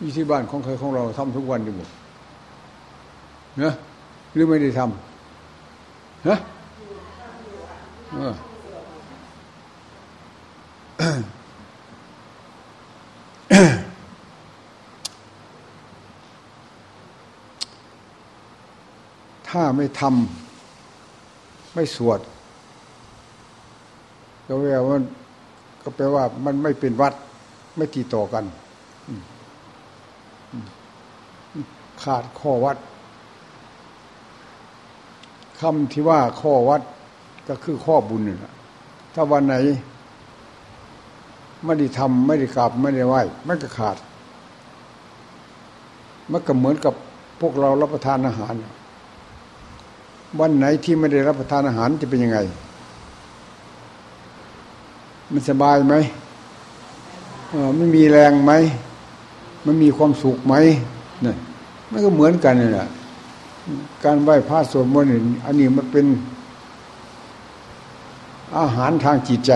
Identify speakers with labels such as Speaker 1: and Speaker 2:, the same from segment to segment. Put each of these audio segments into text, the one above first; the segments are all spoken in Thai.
Speaker 1: อยู่ที่บ้านของใครของเราทำทุกวันอยู่หมดนะหรือไม่ได้ทำฮะถ้าไม่ทำไม่สวดก็แปลว่าก็แปลว่ามันไม่เป็นวัดไม่ตีต่อกัน ขาดข้อวัดคำที่ว่าข้อวัดก็คือข้อบุญนี่แหละถ้าวันไหน ไม่ได้ทำไม่ได้กราบไม่ได้ไหว้มันก็ขาด มันก็เหมือนกับพวกเรารับประทานอาหาร วันไหนที่ไม่ได้รับประทานอาหารจะเป็นยังไง มันสบายไหมไม่มีแรงไหม มันมีความสุขไหมนี่มันก็เหมือนกันนี่แหละการไหว้พระสวดมนต์อันนี้มันเป็น อาหารทางจิตใจ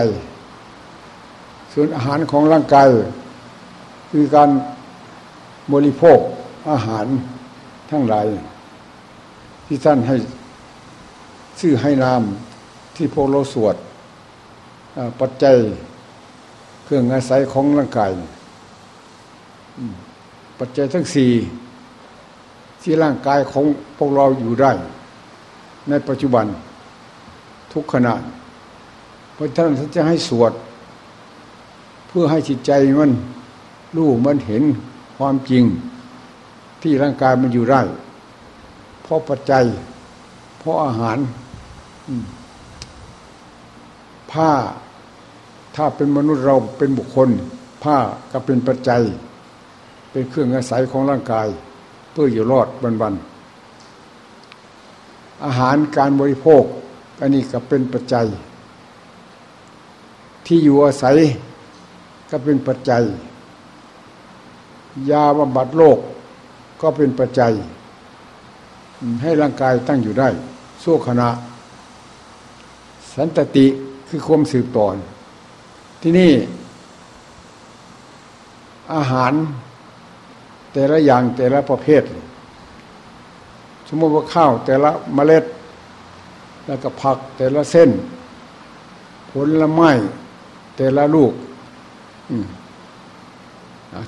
Speaker 1: ส่วนอาหารของร่างกาย คือการบริโภคอาหารทั้งหลาย ที่ท่านให้ชื่อให้นามที่พวกเราสวดปัจจัย เครื่องอาศัยของร่างกาย ปัจจัยทั้งสี่ที่ร่างกายของพวกเราอยู่ได้ ในปัจจุบันทุกขณะเพราะท่านจะให้สวด เพื่อให้จิตใจมันรู้มันเห็นความจริงที่ร่างกายมันอยู่ได้เพราะปัจจัย เพราะอาหารผ้าถ้าเป็นมนุษย์เราเป็นบุคคล ผ้าก็เป็นปัจจัย เป็นเครื่องอาศัยของร่างกาย เพื่ออยู่รอดบันๆอาหารการบริโภคอันนี้ก็เป็นปัจจัย ที่อยู่อาศัยก็เป็นปัจจัย ยาบำบัดโรคก็เป็นปัจจัย ให้ร่างกายตั้งอยู่ได้สู้ขณะ สันตติคือความสืบต่อที่นี่ อาหาร แต่ละอย่างแต่ละประเภท สมมติว่าข้าวแต่ละเมล็ด แล้วก็ผักแต่ละเส้น ผลละไม้แต่ละลูก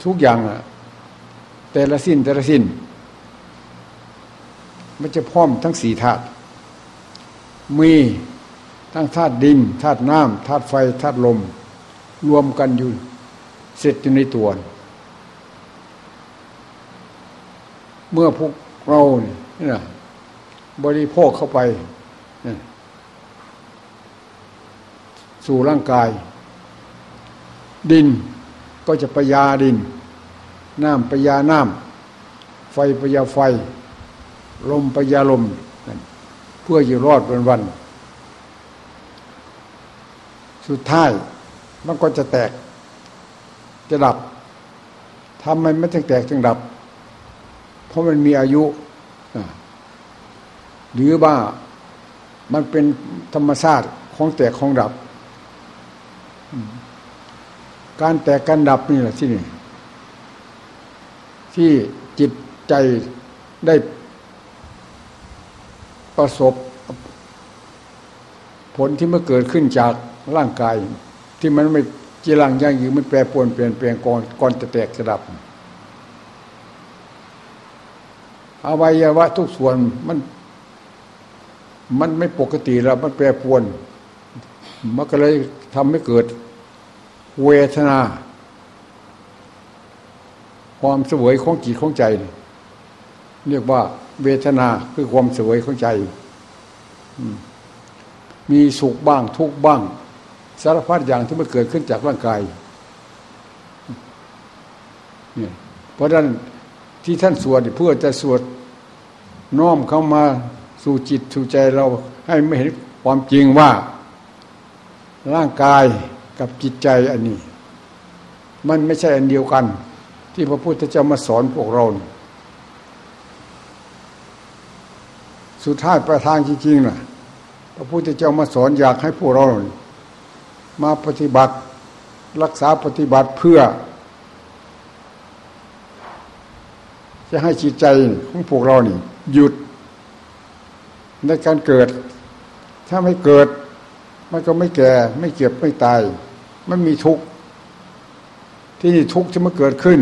Speaker 1: ทุกอย่างอะแต่ละสิ้นแต่ละสิ้น มันจะพร้อมทั้งสี่ธาตุมีทั้งธาตุดินธาตุน้ำธาตุไฟธาตุลม รวมกันอยู่เสร็จอยู่ในตัว เมื่อพวกเราเนี่ยบริโภคเข้าไป สู่ร่างกาย ดินก็จะปยาดิน น้ำปยาน้ำไฟปยาไฟ ลมปยาลม เพื่ออยู่รอดวันวัน สุดท้ายมันก็จะแตกจะดับทำไมไม่ถึงแตกจึงดับ เพราะมันมีอายุหรือว่ามันเป็นธรรมชาติของแตกของดับ การแตกการดับนี่แหละที่นี่ที่จิตใจได้ประสบ ผลที่มันเกิดขึ้นจากร่างกาย ที่มันไม่จีรังยั่งยืนมันแปรปรวนเปลี่ยนแปลงก่อนก่อนจะแตกจะดับ อวัยวะทุกส่วนมัน มันไม่ปกติแล้วมันแปรปวนมันก็เลยทำให้เกิดเวทนา ความสวยของจิตของใจ เรียกว่า เวทนาคือความสวยของใจมีสุขบ้างทุกบ้าง สารพัดอย่างที่มันเกิดขึ้นจากร่างกายเนี่ยเพราะฉะนั้นที่ท่านสวดเพื่อจะสวด น้อมเข้ามาสู่จิตสู่ใจเราให้ไม่เห็นความจริงว่า ร่างกายกับจิตใจอันนี้ มันไม่ใช่อันเดียวกัน ที่พระพุทธเจ้ามาสอนพวกเรา สุดท้ายประทางจริงๆนะพระพุทธเจ้ามาสอนอยากให้พวกเรา มาปฏิบัติรักษาปฏิบัติเพื่อ จะให้จิตใจของพวกเรานี่ หยุดในการเกิด ถ้าไม่เกิด มันก็ไม่แก่ ไม่เก็บไม่ตาย มันมีทุกข์ที่นี่ทุกข์ที่มันเกิดขึ้น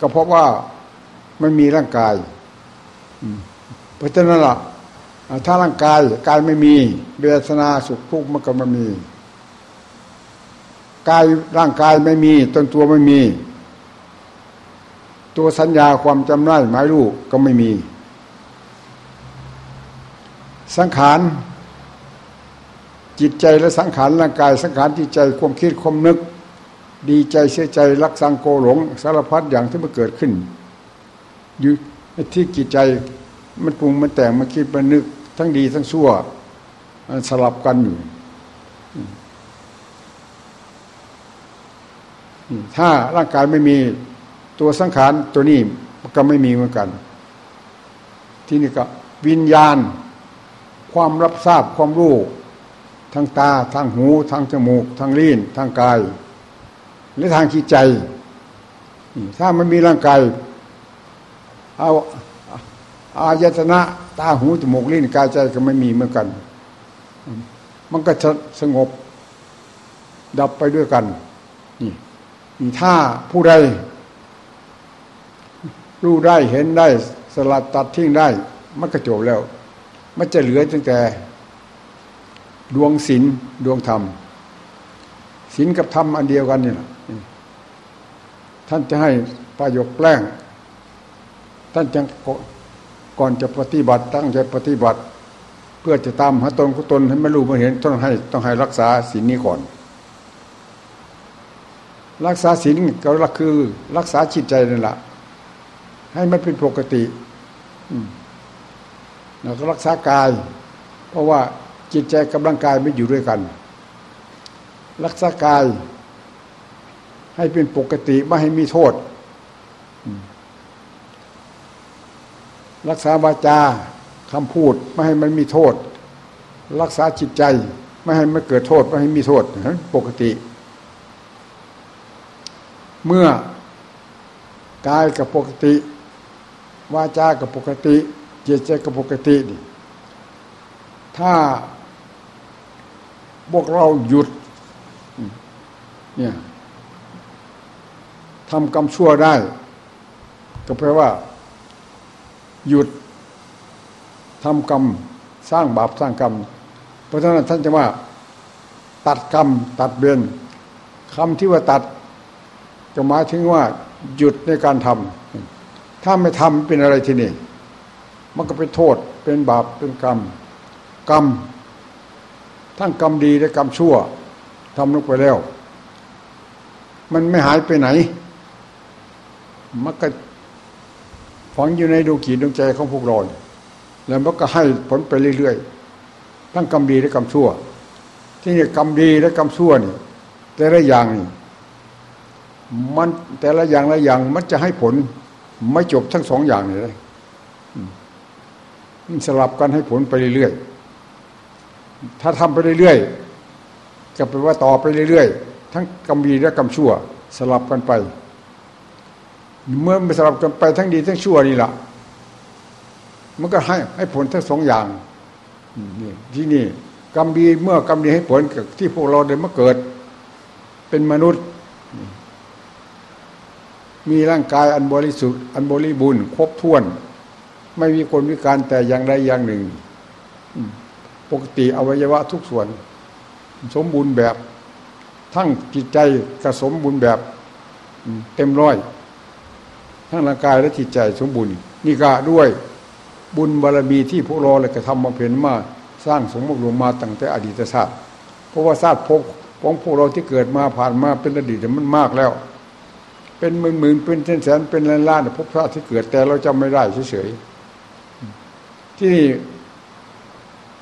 Speaker 1: ก็เพราะว่ามันมีร่างกายเพราะฉะนั้นล่ะถ้าร่างกายกายไม่มีเวทนาสุขทุกข์มันก็ไม่มีกายร่างกายไม่มีตนตัวไม่มี ตัวสัญญาความจำได้หมายรู้ก็ไม่มี สังขารจิตใจและสังขารร่างกาย สังขารจิตใจความคิดความนึก ดีใจเสียใจรักสังโกหลง สารพัดอย่างที่มันเกิดขึ้น อยู่ที่จิตใจมันปรุงมันแต่งมันคิดมันนึก ทั้งดีทั้งชั่วมันสลับกันอยู่ถ้าร่างกายไม่มีตัวสังขารตัวนี้ก็ไม่มีเหมือนกัน ที่นี่ก็วิญญาณ ความรับทราบความรู้ทางตาทางหูทางจมูกทางลิ้นทางกาย และทางจิตใจ ถ้ามันมีร่างกายเอาอายตนะตาหูจมูกลิ้นกายใจก็ไม่มีเหมือนกัน มันก็จะสงบ ดับไปด้วยกันนี่ถ้าผู้ใดรู้ได้เห็นได้ สลัดตัดทิ้งได้ มันก็จบแล้ว มันจะเหลือตั้งแต่ดวงศีลดวงธรรมศีลกับธรรมอันเดียวกันนี่แหละท่านจะให้ประโยคแปลงท่านจะก่อนจะปฏิบัติ ตั้งใจปฏิบัติ เพื่อจะตามหาตนของตนให้ไม่รู้ไม่เห็นต้องให้ต้องให้รักษาศีลนี้ก่อน รักษาศีลก็คือ รักษาจิตใจนั่นแหละให้มันเป็นปกติ แล้วก็รักษากาย เพราะว่าจิตใจกับร่างกายไม่อยู่ด้วยกัน รักษากาย ให้เป็นปกติไม่ให้มีโทษ รักษาวาจาคำพูดไม่ให้มันมีโทษ รักษาจิตใจไม่ให้มันเกิดโทษไม่ให้มีโทษปกติ เมื่อกายกับปกติ วาจากับปกติ จตใจกับปกตินี่ถ้าพวกเราหยุดเนี่ยทำกรรมชั่วได้ ก็แปลว่า หยุดทำกรรมสร้างบาปสร้างกรรม เพราะฉะนั้นท่านจะว่า ตัดกรรม ตัดเบนคำที่ว่าตัดจะหมายถึงว่า หยุดในการทำถ้าไม่ทำเป็นอะไรทีนี่ มันก็เป็นโทษเป็นบาปเป็นกรรม กรรม ทั้งกรรมดีและกรรมชั่วทำลงไปแล้ว มันไม่หายไปไหน มันก็ฝังอยู่ในดวงจิตดวงใจของพวกเราแล้วมันก็ให้ผลไปเรื่อยๆ ทั้งกรรมดีและกรรมชั่ว ที่นี่กรรมดีและกรรมชั่วนี่แต่ละอย่างนี่มันแต่ละอย่างละอย่างมันจะให้ผลไม่จบทั้งสองอย่างเลย สลับกันให้ผลไปเรื่อยๆ ถ้าทำไปเรื่อยๆก็แปลว่าต่อไปเรื่อยๆ ทั้งกรรมดีและกรรมชั่ว สลับกันไป เมื่อมันสลับกันไปทั้งดีทั้งชั่วนี่แหละมันก็ให้ให้ผลทั้งสองอย่างนี่ที่นี่กรรมดีเมื่อกรรมดีให้ผลกับที่พวกเราเดินมาเกิด เป็นมนุษย์ มีร่างกายอันบริสุทธิ์อันบริบูรณ์ครบถ้วน ไม่มีคนวิการแต่อย่างใดอย่างหนึ่งปกติอวัยวะทุกส่วน สมบูรณ์แบบ ทั้งจิตใจกระสมบูรณ์แบบเต็มร้อย ทั้งร่างกายและจิตใจสมบูรณ์นี่ก็ด้วยบุญบารมีที่พวกเราเลยกระทำมาเพ็นมาสร้างสมบูรณ์มาตั้งแต่อดีตชาติเพราะว่าชาติพบของพวกเราที่เกิดมาผ่านมาเป็นอดีตมันมากแล้ว เป็นหมื่นหมื่นเป็นแสนแสนเป็นล้านล้านพบพระที่เกิดแต่เราจำไม่ได้เฉยๆ ที่นี่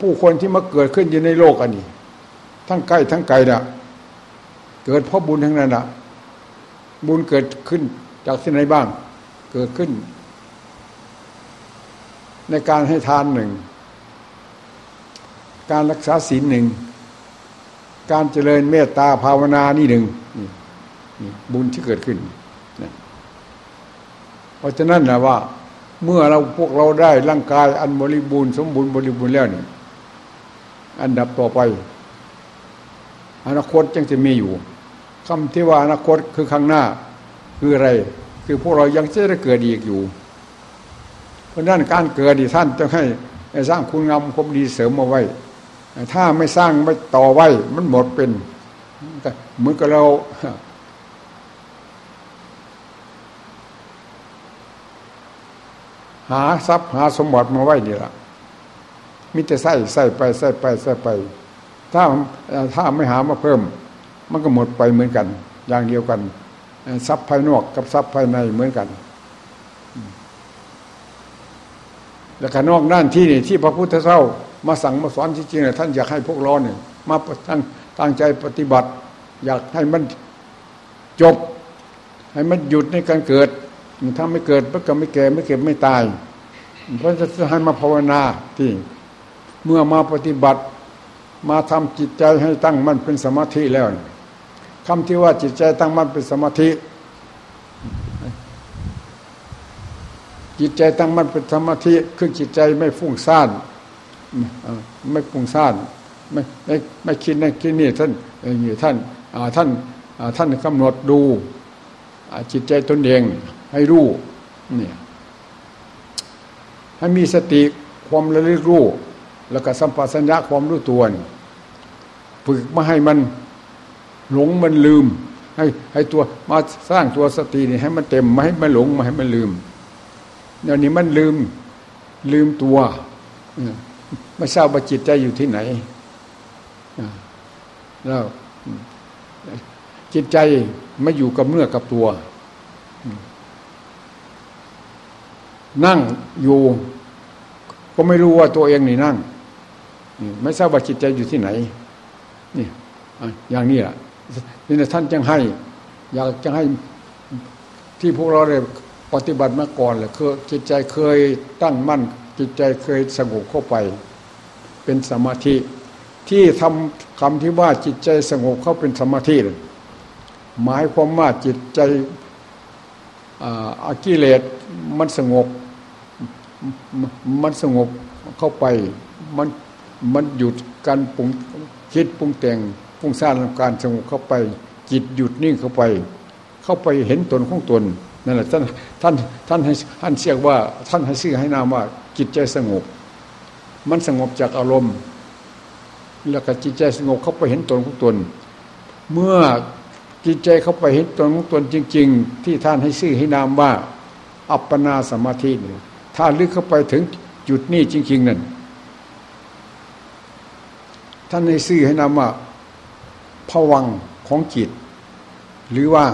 Speaker 1: ผู้คนที่มาเกิดขึ้นอยู่ในโลกอันนี้ ทั้งใกล้ทั้งไกลน่ะเกิดเพราะบุญทั้งนั้นนะบุญเกิดขึ้นจากที่ไหนบ้าง เกิดขึ้น ในการให้ทานหนึ่ง การรักษาศีลหนึ่ง การเจริญเมตตาภาวนานี่หนึ่งบุญที่เกิดขึ้น เพราะฉะนั้นนะว่า เมื่อเราพวกเราได้ร่างกายอันบริบูรณ์สมบูรณ์บริบูรณ์แล้วนี่อันดับต่อไป อนาคตจึงจะมีอยู่คำที่ว่าอนาคตคือข้างหน้าคืออะไร คือพวกเรายังจะได้เกิดอีกอยู่ เพราะนั้นการเกิดดีท่านต้องให้สร้างคุณงามความดีเสริมมาไว้ ถ้าไม่สร้างไม่ต่อไว้ มันหมดเป็นเหมือนกับเรา หาทรัพย์หาสมบัติมาไว้นี่ละมิแต่ใส่ใส่ไปใส่ไปใส่ไป ถ้าถ้าไม่หามาเพิ่ม มันก็หมดไปเหมือนกัน อย่างเดียวกันทรัพย์ภายนอกกับทรัพย์ภายในเหมือนกัน แล้วก็นอกด้านที่นี่ที่พระพุทธเจ้ามาสั่งมาสอนจริงๆท่านอยากให้พวกเราเนี่ยมาตั้งตั้งใจปฏิบัติ อยากให้มันจบ ให้มันหยุดในการเกิด ถ้าไม่เกิดมันก็ไม่แก่ไม่เก็บไม่ตาย เพราะจะให้มาภาวนาที่เมื่อมาปฏิบัติ มาทำจิตใจให้ตั้งมั่นเป็นสมาธิแล้วคำที่ว่าจิตใจตั้งมั่นเป็นสมาธิ จิตใจตั้งมั่นเป็นสมาธิคือจิตใจไม่ฟุ้งซ่านไม่ฟุ้งซ่านไม่ไม่ไม่คิดนั่นคิดนี่ท่านอย่างท่านท่านท่านกำหนดดูจิตใจตนเอง ให้รู้เนี่ยให้มีสติความระลึกรู้ แล้วก็สัมปชัญญะความรู้ตัวฝึกมาให้มันหลงมันลืม ให้ให้ตัวมาสร้างตัวสตินี่ให้มันเต็มมาให้มันหลงมาให้มันลืมเดี๋ยวนี้มันลืมลืมตัวไม่ทราบว่าจิตใจอยู่ที่ไหนแล้วจิตใจไม่อยู่กับเนื้อกับตัว นั่งอยู่ ก็ไม่รู้ว่าตัวเองนี่นั่งไม่ทราบว่าจิตใจอยู่ที่ไหน นี่อย่างนี้แหละนี่ท่านจังให้ อยากจะให้ที่พวกเราได้ปฏิบัติมาก่อนแหละคือจิตใจเคยตั้งมั่น จิตใจเคยสงบเข้าไป เป็นสมาธิ ที่ทำคำที่ว่าจิตใจสงบเข้าเป็นสมาธิหมายความว่าจิตใจอากิเลสมันสงบ มันสงบเข้าไป มันมันหยุดการปรุงคิดปรุงแต่งปรุงสร้างการสงบเข้าไป จิตหยุดนิ่งเข้าไป เข้าไปเห็นตนของตนนั่นแหละท่านท่านท่านให้ท่านเรียกว่า ท่านให้ชื่อให้นามว่าจิตใจสงบ มันสงบจากอารมณ์ แล้วก็จิตใจสงบเข้าไปเห็นตนของตน เมื่อจิตใจเข้าไปเห็นตนของตนจริง ๆ ที่ท่านให้ชื่อให้นามว่า อัปปนาสมาธินี่ ถ้าลึกเข้าไปถึงจุดนี้จริง ๆ นั่น ท่านในซื่อให้นำว่าผวังของจิต หรือว่า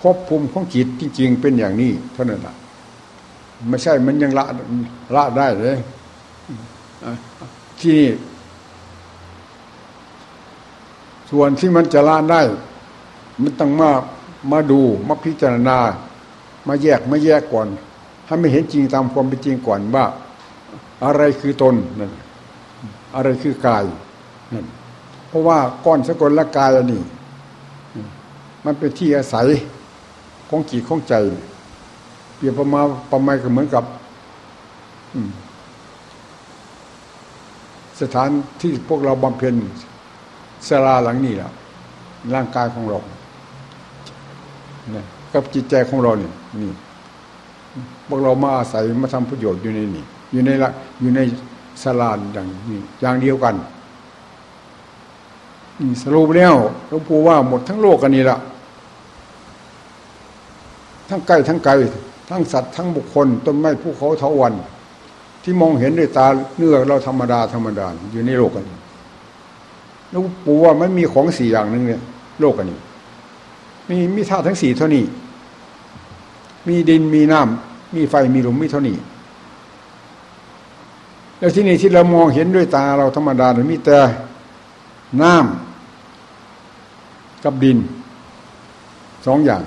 Speaker 1: พบภูมิของจิตจริง ๆ เป็นอย่างนี้เท่านั้นแหละไม่ใช่มันยังละละได้เลยที่นี่ส่วนที่มันจะละได้ มันต้องมามาดูมาพิจารณา มาแยกมาแยกก่อน ให้ไม่เห็นจริงตามความเป็นจริงก่อนว่า อะไรคือตนนั่นอะไรคือกายนั่นเพราะว่าก้อนสกลละกายอันนี้มันเป็นที่อาศัยของจิตของใจ เปรียบประมาประมาณก็เหมือนกับสถานที่พวกเราบำเพ็ญสลาหลังนี้แหละร่างกายของเราเนี่ยกับจิตใจของเราเนี่ยนี่ พวกเรามาอาศัยมาทำประโยชน์อยู่ในนี่อยู่ในละอยู่ในสลานอย่างนี้อย่างเดียวกันสรุปแล้วหลวงปู่ว่าหมดทั้งโลกกันนี้ละทั้งใกล้ทั้งไกลทั้งสัตว์ทั้งบุคคลต้นไม้ภูเขาเถาวัน ที่มองเห็นด้วยตาเนื้อเราธรรมดาธรรมดาอยู่ในโลกกันหลวงปู่ว่าไม่มีของสี่อย่างหนึ่งเนี่ยโลกกันนี้มีมีธาตุทั้งสี่เท่านี้ มีดินมีน้ำมีไฟมีลมมีเท่านี้แล้วที่นี่ที่เรามองเห็นด้วยตาเราธรรมดาเนี่ยมีแต่น้ำกับดินสองอย่าง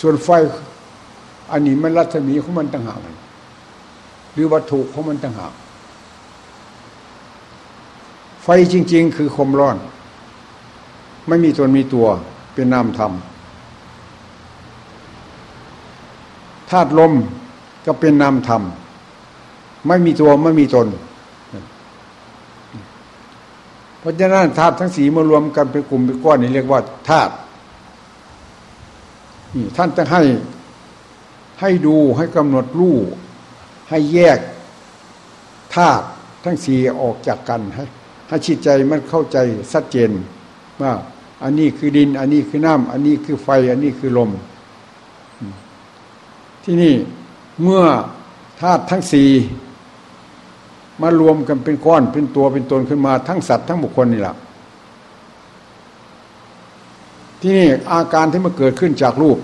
Speaker 1: ส่วนไฟอันนี้มันรัศมีของมันต่างหากหรือวัตถุของมันต่างหากไฟจริง ๆ คือความร้อน ไม่มีตัวมีตัวเป็นนามธรรมธาตุลมก็เป็นนามธรรม ไม่มีตัวไม่มีตน เพราะฉะนั้นธาตุทั้งสีมารวมกันเป็นกลุ่มเป็นก้อนนี่เรียกว่าธาตุนี่ท่านจะให้ให้ดูให้กำหนดรู้ให้แยกธาตุทั้งสี่ออกจากกันให้ให้จิตใจมันเข้าใจชัดเจนว่าอันนี้คือดิน อันนี้คือน้ำอันนี้คือไฟ อันนี้คือลม ที่นี่เมื่อธาตุทั้งสี่มารวมกันเป็นก้อนเป็นตัวเป็นตนขึ้นมาทั้งสัตว์ทั้งบุคคลนี่แหละที่นี่อาการที่มันเกิดขึ้นจากรูป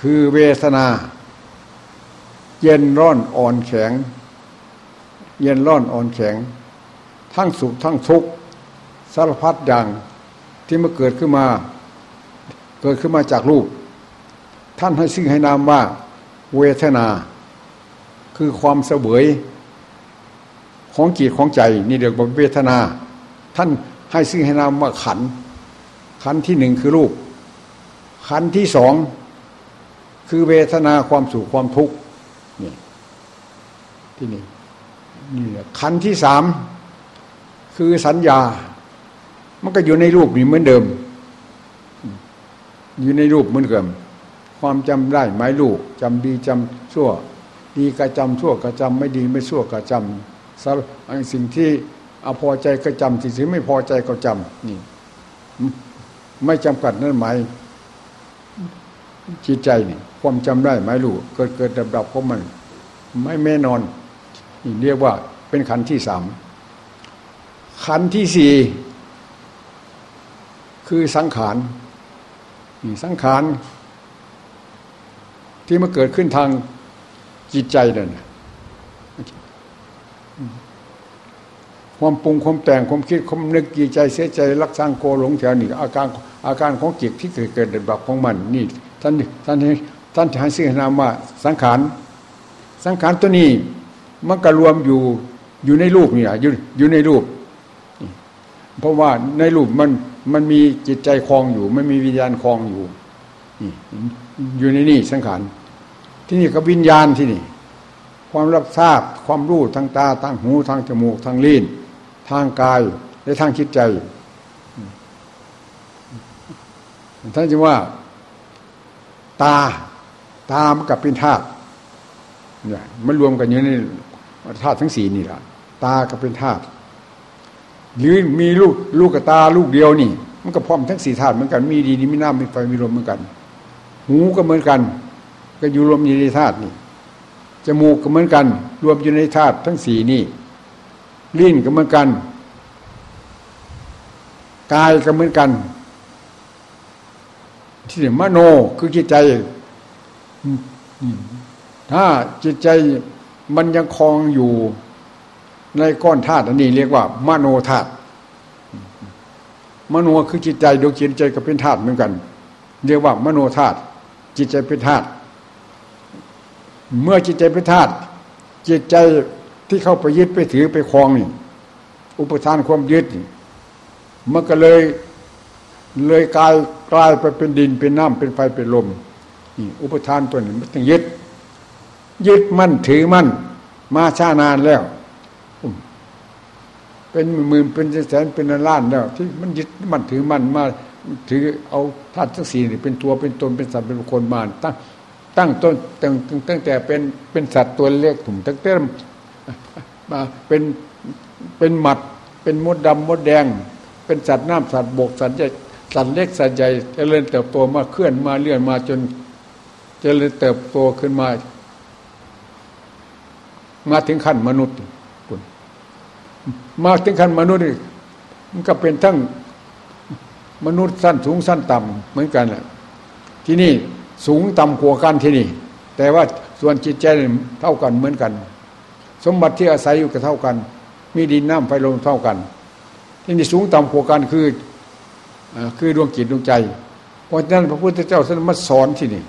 Speaker 1: คือเวทนา เย็นร้อนอ่อนแข็ง เย็นร้อนอ่อนแข็ง ทั้งสุขทั้งทุกข์สารพัดอย่างที่มันเกิดขึ้นมา เกิดขึ้นมาจากรูป ท่านให้ซึ่งให้นามว่า เวทนา คือความเสวยของจิตของใจ นี่เรียกว่าเวทนา ท่านให้ซึ่งให้นามว่าขัน ขันที่หนึ่งคือรูป ขันที่สองคือเวทนาความสุขความทุกข์นี่ที่นี่นี่ขันที่สามคือสัญญา มันก็อยู่ในรูปนี่เหมือนเดิม อยู่ในรูปเหมือนเดิม ความจำได้หมายลูกจำดีจำชั่ว ดีก็จำชั่วก็จำไม่ดีไม่ชั่วก็จำสารสิ่งที่อพอใจก็จำสิ่งที่ไม่พอใจก็จำนี่ ไม่จำกัดนั่นหมายจิตใจนี่ความจำได้หมายลูกเกิดเกิดดับดับของมัน ไม่แม่นอนนี่เรียกว่าเป็นขันที่สามขันที่สี่คือสังขารสังขาร ที่มาเกิดขึ้นทางจิตใจนั่นความปรุงความแต่งความคิดความนึกกีใจเสียใจ รักสร้างโกหลงแถวนี่อาการอาการของจิตที่เกิดเกิดแบบของมันนี่ท่านท่านท่านให้ชื่อนามว่าสังขารสังขารตัวนี้มันก็รวมอยู่อยู่ในรูปนี่ะอยู่อยู่ในรูป เพราะว่าในรูปมันมันมีจิตใจคลองอยู่ ไม่มีวิญญาณคลองอยู่อยู่ในนี่สังขาร ที่นี่ก็วิญญาณที่นี่ ความรับทราบความรู้ทางตาทางหูทางจมูกทางลิ้นทางกายและทางจิตใจท่านจะว่า ตาตามันกับเป็นธาตุเนี่ยมันรวมกันอยู่ในธาตุทั้งสี่นี่แหละตากับเป็นธาตุหรือมีลูกลูกกับตาลูกเดียวนี่ มันก็พร้อมทั้งสี่ธาตุเหมือนกัน มีดีนี่มีน้ำมีไฟมีลมเหมือนกัน หูก็เหมือนกัน ก็อยู่รวมอยู่ในธาตุนี่จมูกก็เหมือนกัน รวมอยู่ในธาตุทั้งสี่นี่ลิ้นก็เหมือนกันกายก็เหมือนกัน ที่มโนคือจิตใจถ้าจิตใจมันยังคลองอยู่ในก้อนธาตุอันนี้เรียกว่า มโนธาตุมโนคือจิตใจดวงจิตใจก็เป็นธาตุเหมือนกัน เรียกว่ามโนธาตุจิตใจเป็นธาตุ เมื่อจิตใจเป็นธาตุจิตใจที่เข้าไปยึดไปถือไปคลองนี่อุปทานความยึดมันก็เลยเลยกลายกลายไปเป็นดินเป็นน้ำเป็นไฟเป็นลมนี่อุปทานตัวนี้มันต้องยึด ยึดมั่นถือมั่น มาช้านานแล้ว เป็นหมื่นเป็นแสนเป็นล้านแล้ว ที่มันยึดมันถือมันมาถือเอาธาตุทั้งสี่เป็นตัวเป็นตนเป็นสัตว์เป็นคนมาตั้ง ตั้งต้นตั้งตั้งแต่เป็นเป็นสัตว์ตัวเล็กถุ่มตั้งแต่มาเป็นเป็นหมัด เป็นมดดำมดแดง เป็นสัตว์น้ำสัตว์บกสัตว์ใหญ่สัตว์เล็กสัตว์ใหญ่เจริญเติบโตมาเคลื่อนมาเลื่อนมาจนเจริญเติบโตขึ้นมา มาถึงขั้นมนุษย์คุณมาถึงขั้นมนุษย์มันก็เป็นทั้งมนุษย์สั้นสูงสั้นต่ำเหมือนกันแหละที่นี่ สูงต่ำกว่ากันที่นี่ แต่ว่าส่วนจิตใจเท่ากันเหมือนกัน สมบัติที่อาศัยอยู่ก็เท่ากัน มีดินน้ำไฟลมเท่ากัน ที่นี่สูงต่ำกว่ากันคือคือดวงจิตดวงใจ เพราะฉะนั้นพระพุทธเจ้าท่านมาสอนที่นี่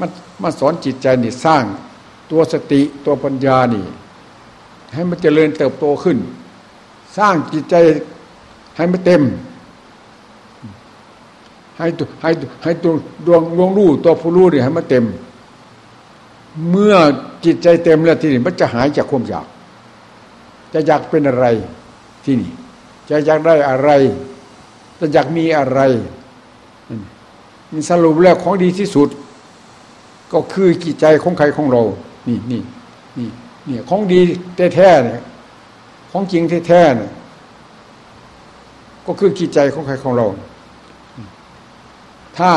Speaker 1: มามาสอนจิตใจนี่สร้างตัวสติตัวปัญญานี่ ให้มันเจริญเติบโตขึ้น สร้างจิตใจให้มันเต็ม ให้ให้ให้ตัวดวงดวงรู้ตัวผู้รู้เนี่ยให้มันเต็ม เมื่อจิตใจเต็มแล้วที่นี่มันจะหายจากความอยาก จะอยากเป็นอะไรที่นี่ จะอยากได้อะไร จะอยากมีอะไรมันสรุปแล้วของดีที่สุด ก็คือจิตใจของใครของเรา นี่นี่นี่นี่ของดีแท้ๆเนี่ยของจริงแท้ๆเนี่ยก็คือจิตใจของใครของเรา ถ้า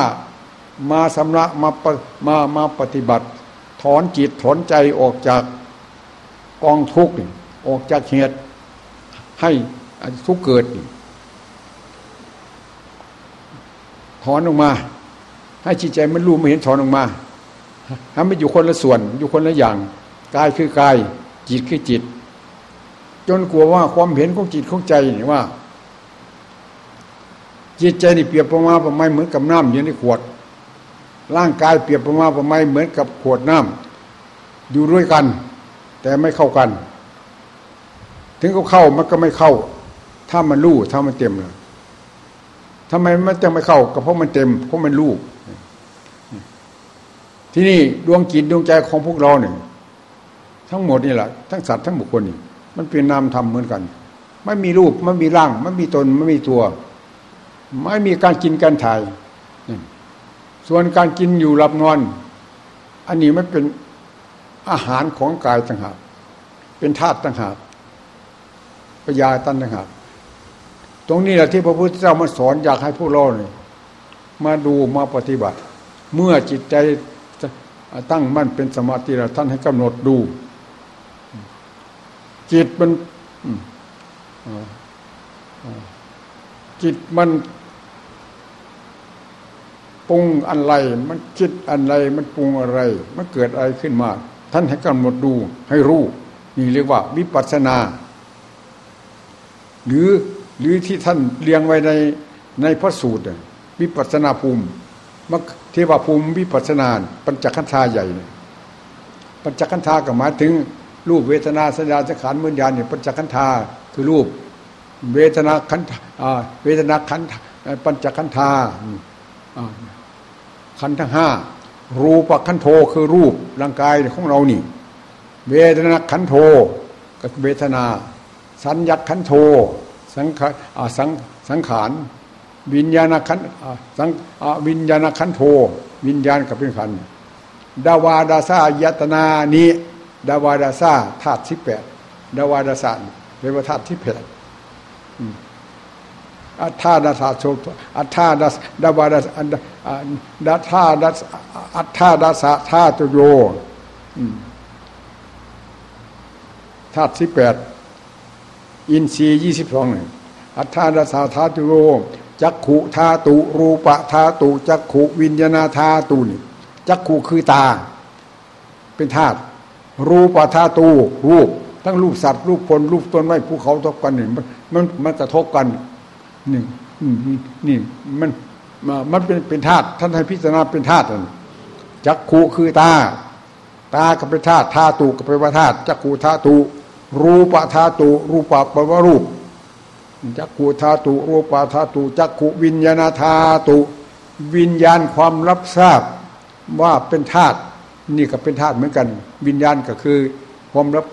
Speaker 1: มาสำระมามามาปฏิบัติ ถอนจิตถอนใจออกจากกองทุกข์ออกจากเหตุให้ทุกเกิด ถอนออกมา ให้จิตใจมันรู้ไม่เห็นถอนออกมาให้มันอยู่คนละส่วน อยู่คนละอย่างกายคือกาย จิตคือจิต จนกลัวว่าความเห็นของจิตของใจนี่ว่า จิตใจนี่เปรียบประมาประไมาเหมือนกับน้ำอยู่ในขวด ร่างกายเปรียบประมาประไมาเหมือนกับขวดน้ำอยู่ด้วยกัน แต่ไม่เข้ากัน ถึงเขาเข้ามันก็ไม่เข้า ถ้ามันรู้ถ้ามันเต็มเลยทำไมมันจะไม่เข้าก็เพราะมันเต็มเพราะมันรู้ที่นี่ดวงจิตดวงใจของพวกเราเนี่ยทั้งหมดนี่แหละทั้งสัตว์ทั้งบุคคลนี่มันเป็นนามธรรมเหมือนกัน ไม่มีรูปไม่มีร่างไม่มีตนไม่มีตัว ไม่มีการกินการถ่าย ส่วนการกินอยู่หลับนอน อันนี้ไม่เป็นอาหารของกายต่างหากเป็นธาตุต่างหากปัญญาตันต่างหากตรงนี้แหละที่พระพุทธเจ้ามาสอนอยากให้พวกเราเนี่ยมาดูมาปฏิบัติ เมื่อจิตใจตั้งมั่นเป็นสมาธิแล้วท่านให้กำหนดดู จิตมันจิตมัน ปรุงอะไร มันคิดอะไรมันปรุงอะไร มันเกิดอะไรขึ้นมา ท่านให้กำหนดดูให้รู้นี่เรียกว่าวิปัสสนา หรือหรือที่ท่านเรียงไว้ในในพระสูตรวิปัสนาภูมิมัเทวภูมิวิปัสนาปัญจขันธาใหญ่ปัญจขันธาก็หมายถึง รูปเวทนาสัญญาสังขารมือญาณเนี่ยปัญจขันธาคือรูป เวทนาขันเวทนาขันปัญจขันธา ขันทั้งห้ารูปขันโทคือรูปร่างกายของเรานี่ เวทนาขันโทก็เวทนา สัญญาขันโทสังขารสังสังขารวิญญาณขันสังวิญญาณขันโท วิญญาณกับเป็นขันดาวาดาซายตนานี้ดาวาดาซาธาตุที่แปดดาวาดาซาเรียกว่าธาตุที่แปด อัฏฐาดาสาโชอัฏฐาดาดาวาดาดัฏฐาดาอัฏฐาดาสาธาตุโยธาตุที่แปดอินทรีย์ยี่สิบสองอัฏฐาดาสาธาตุโยจักขุธาตุรูปะธาตุจักขุวิญญาณธาตุนี่จักขุคือตา เป็นธาตุรูปะธาตุรูป ทั้งรูปสัตว์รูปคนรูปต้นไม้ภูเขาทบกันนี่มันมันกระทบกัน นี่นี่มันมันเป็นเป็นธาตุท่านให้พิจารณาเป็นธาตุจักขุคือตา ตาก็เป็นธาตุธาตุก็เป็นว่าธาตุจักขุธาตุรูปะธาตุรูปะปวรูปจักขุธาตุรูปาธาตุจักขุวิญญาณธาตุวิญญาณความรับทราบว่าเป็นธาตุนี่ก็เป็นธาตุเหมือนกัน วิญญาณก็คือความรับ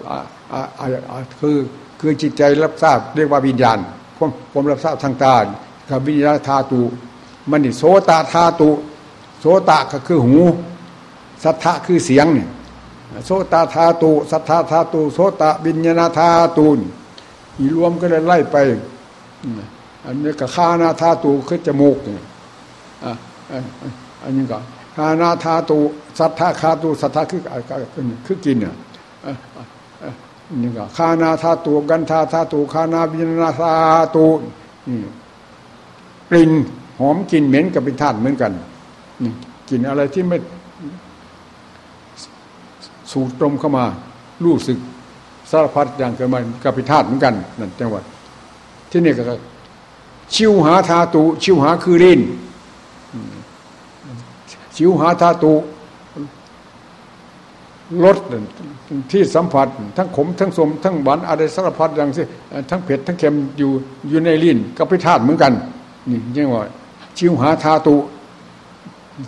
Speaker 1: คือคือจิตใจรับทราบเรียกว่าวิญญาณ ความความรับทราบทางตากับวิญญาณธาตุมันนี่โสตาธาตุโสตก็คือหู สัทธะคือเสียงเนี่ยโสตาธาตุสัทธาธาตุโสตวิญญาณธาตุนี่รวมก็เลยไล่ไปอันนี้ก็คานาธาตูคือจมูกเนี่ยอันนี้ก็คานาธาตูสัทธาคาตูสัทธาคือคือกินเนี่ย นี่ก็คานาธาตูกันธาธาตูคานาบินาธาตูกลิ่นหอมกลิ่นเหม็นกับเป็นธาตุเหมือนกันกลิ่นอะไรที่ไม่สูดตรงเข้ามา รู้สึกสารพัดอย่างเกิดมากับเป็นธาตุเหมือนกันนั่นจังหวัดที่นี่ก็ชิวหาธาตุชิวหาคือลิ้นชิวหาธาตุ รสที่สัมผัส ทั้งขมทั้งสมทั้งหวานอะไรสารพัดอย่างสิทั้งเผ็ดทั้งเค็มอยู่อยู่ในลิ้นก็ไปธาตุเหมือนกันนี่ยังว่า ชิวหาธาตุ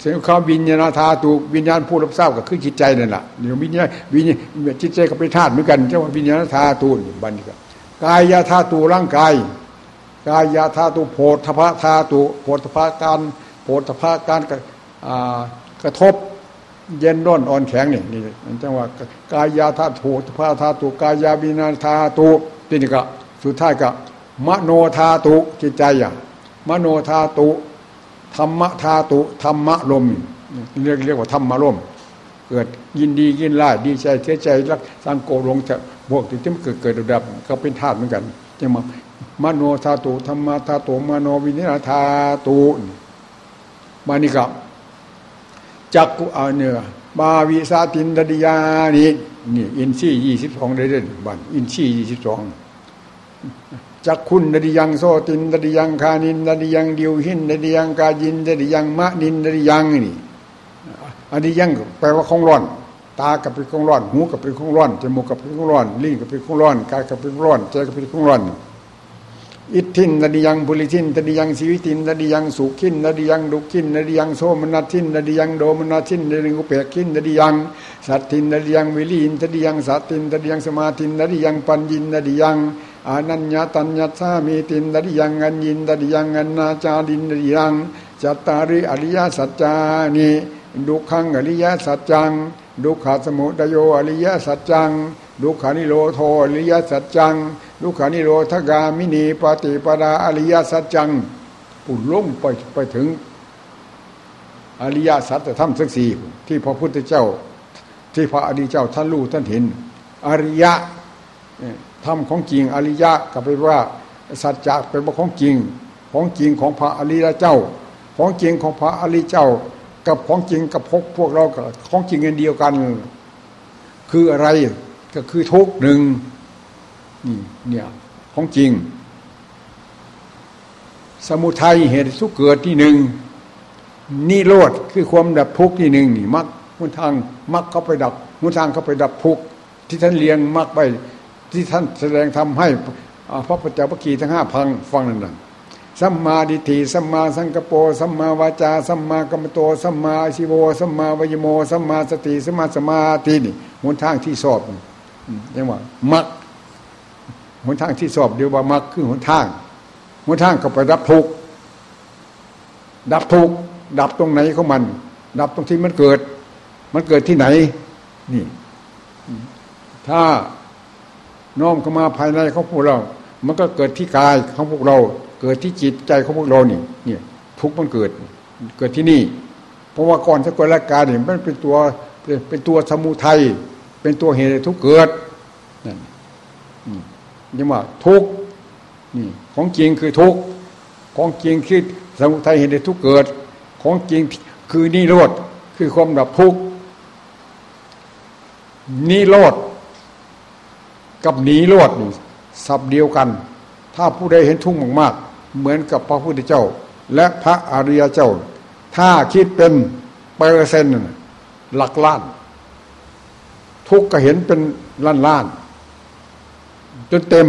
Speaker 1: เสียงควาวิญญาณธาตุวิญญาณผู้รับทราบก็คือจิตใจนั่นแหละเดี๋ยววิญญาณวิญญาณจิตใจก็เป็นธาตุเหมือนกันเจ้าวิญญาณธาตุบันนี้ก็กายยาธาตุร่างกายกายยาธาตุโพธพะธาตุโพธพะการโพธพะการกระทบ เย็นร้อนอ่อนแข็งนี่นี่มันจังว่ากายาธาตุธาธาตุกายาวินาธาตุที่นี่ก็สุดท้ายก็มโนธาตุจิตใจอะมโนธาตุธรรมธาตุธรรมะลมเรียกเรียกว่าธรรมะลมเกิดยินดียินไล่ดีใจเสียใจรักสังโกลงจะพวกที่มันเกิดเกิดดับเขาเป็นธาตุเหมือนกันจะมามโนธาตุธรรมธาตุมโนวิญญาธาตุมานี่กับ จักกุอาเนือบาวิสาตินดดิยานี่นี่อินชี่ยี่สิบสองได้เด่นบันอินชี่ยี่สิบสองจักขุนทริยังโสตินทริยัง ฆานินทริยัง ชิวหินทริยังกายินทริยังมะนินทริยังนี่อันนี้ยังแปลว่าของร้อน ตากับเป็นของร้อน หูกับเป็นของร้อนจมูกกับเป็นของร้อนลิ้นกับเป็นของร้อนกายกับเป็นของร้อนใจกับเป็นของร้อน อิตถินทริยัง ปุริสินทริยังชีวิตินทริยังสุขินทริยัง ทุกขินทริยังโสมนัสสินทริยังโทมนัสสินทริยังอุเปกขินทริยังสัทธินทริยังวิริยินทริยัง สตินทริยังสมาธินทริยังปัญญินทริยังอานัญญาตัญญาสามีตินนดิยังอัญญินนดิยังอันนาจาดินนดิยังจัตตาริอริยสัจจานิดุขังอริยสัจจังดุขาสมุทโยอริยสัจจังดุขานิโรโทอริยสัจจัง ลุขานิโรธกามินีปฏิปดาอริยสัจจังปุ่นล้มไปไปถึงอริยสัจธรรมสักสี่ที่พระพุทธเจ้า ที่พระอริยเจ้าท่านรู้ท่านเห็น อริยะธรรมของจริงอริยะก็แปลว่าสัจจะเป็นของจริง ของจริงของพระอริยเจ้า ของจริงของพระอริยเจ้า กับของจริงกับพกพวกเรากับของจริงกันเดียวกัน คืออะไรก็คือทุกหนึ่ง นี่เนี่ยของจริง สมุทัยเหตุทุกเกิดที่หนึ่งนิโรธคือความดับทุกข์ที่หนึ่งนี่มักมุทางมักเข้าไปดับมุทางเข้าไปดับทุกข์ที่ท่านเรียงมักไป ที่ท่านแสดงทำให้พระปัจเจ้าพกีทั้งห้าพังฟังนั่นแหละสัมมาดิฏฐิสัมมาสังกปรสัมมาวาจาสัมมากัมโตสัมมาชิโวสัมมาวิโมสัมมาสติสัมมาสมาธินี่หนทางที่สอบยังว่ามัก หนทางที่สอบเดียวว่ามรรคคือหนทางหนทางก็ไปดับทุกดับทุกดับตรงไหนของมัน ดับตรงที่มันเกิด มันเกิดที่ไหน นี่ ถ้าน้อมเข้ามาภายในของพวกเรา มันก็เกิดที่กายของพวกเรา เกิดที่จิตใจของพวกเรานี่เนี่ยทุกมันเกิด เกิดที่นี่ เพราะว่าก่อนสกุลกาเนี่ยมันเป็นตัวเป็นตัวสมุทัยเป็นตัวเหตุทุกเกิดนั่น ยังว่าทุกนี่ของจริงคือทุกของจริงคือสมุทัยเห็นได้ทุกเกิด ของจริงคือนิโรธคือความดับทุกนิโรธกับหนีโรธสับเดียวกัน ถ้าผู้ใดเห็นทุกข์มากๆ เหมือนกับพระพุทธเจ้า และพระอริยเจ้า ถ้าคิดเป็นเปอร์เซ็นต์หลักล้าน ทุกข์ก็เห็นเป็นล้านล้าน จนเต็ม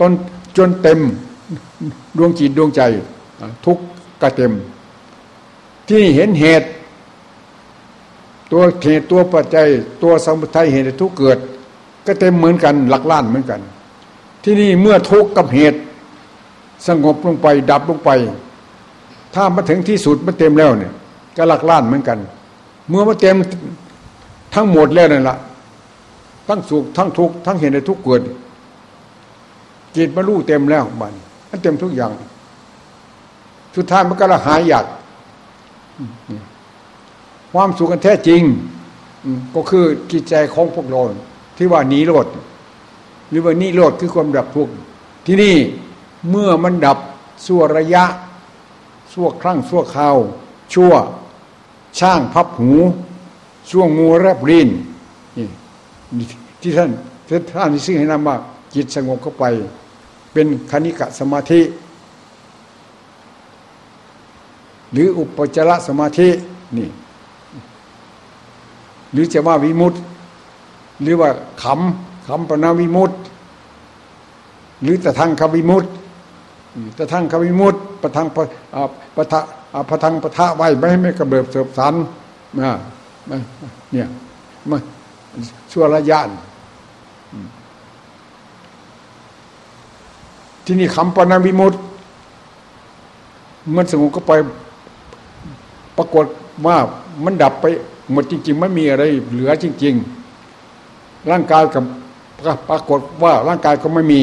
Speaker 1: ต้นจนเต็มดวงจิตดวงใจ ทุกกระเต็ม ที่เห็นเหตุ ตัวเหตุตัวปัจจัย ตัวสมุทัยเหตุทุกเกิด ก็เต็มเหมือนกัน หลักล้านเหมือนกัน ที่นี่เมื่อทุกข์กับเหตุ สงบลงไปดับลงไป ถ้ามาถึงที่สุดมันเต็มแล้วเนี่ย ก็หลักล้านเหมือนกัน เมื่อมาเต็มทั้งหมดแล้วนั่นแหละ ทั้งสุขทั้งทุกข์ทั้งเห็นในทุกเกิดจิตมารู้เต็มแล้วมันมันเต็มทุกอย่าง สุดท้ายมันก็ละหายอยากความสุขกันแท้จริงก็คือจิตใจของพวกเราที่ว่านีโรดหรือว่านิโรธคือความดับทุกข์ที่นี่เมื่อมันดับชั่วระยะชั่วครั้งชั่วคราว ชั่วช่างพับหูชั่วงูแรบริน ที่ท่านท่านซึ่งให้นำว่าจิตสงบเข้าไป เป็นคณิกะสมาธิ หรืออุปจารสมาธินี่หรือจะว่าวิมุตติหรือว่าขำขำปนาวิมุตติหรือตะทังควิมุตติตะทังควิมุตติประทังประทะพระทังพระทะไว้ไม่ให้ไม่กระเบิดเสบสันมาเนี่ยมา ชั่วระยะที่นี่คำปนาวิมุตมันสงบก็ไปปรากฏว่ามันดับไปหมดจริง ๆ ไม่มีอะไรเหลือจริง ๆ ร่างกายกับปรากฏว่าร่างกายก็ไม่มี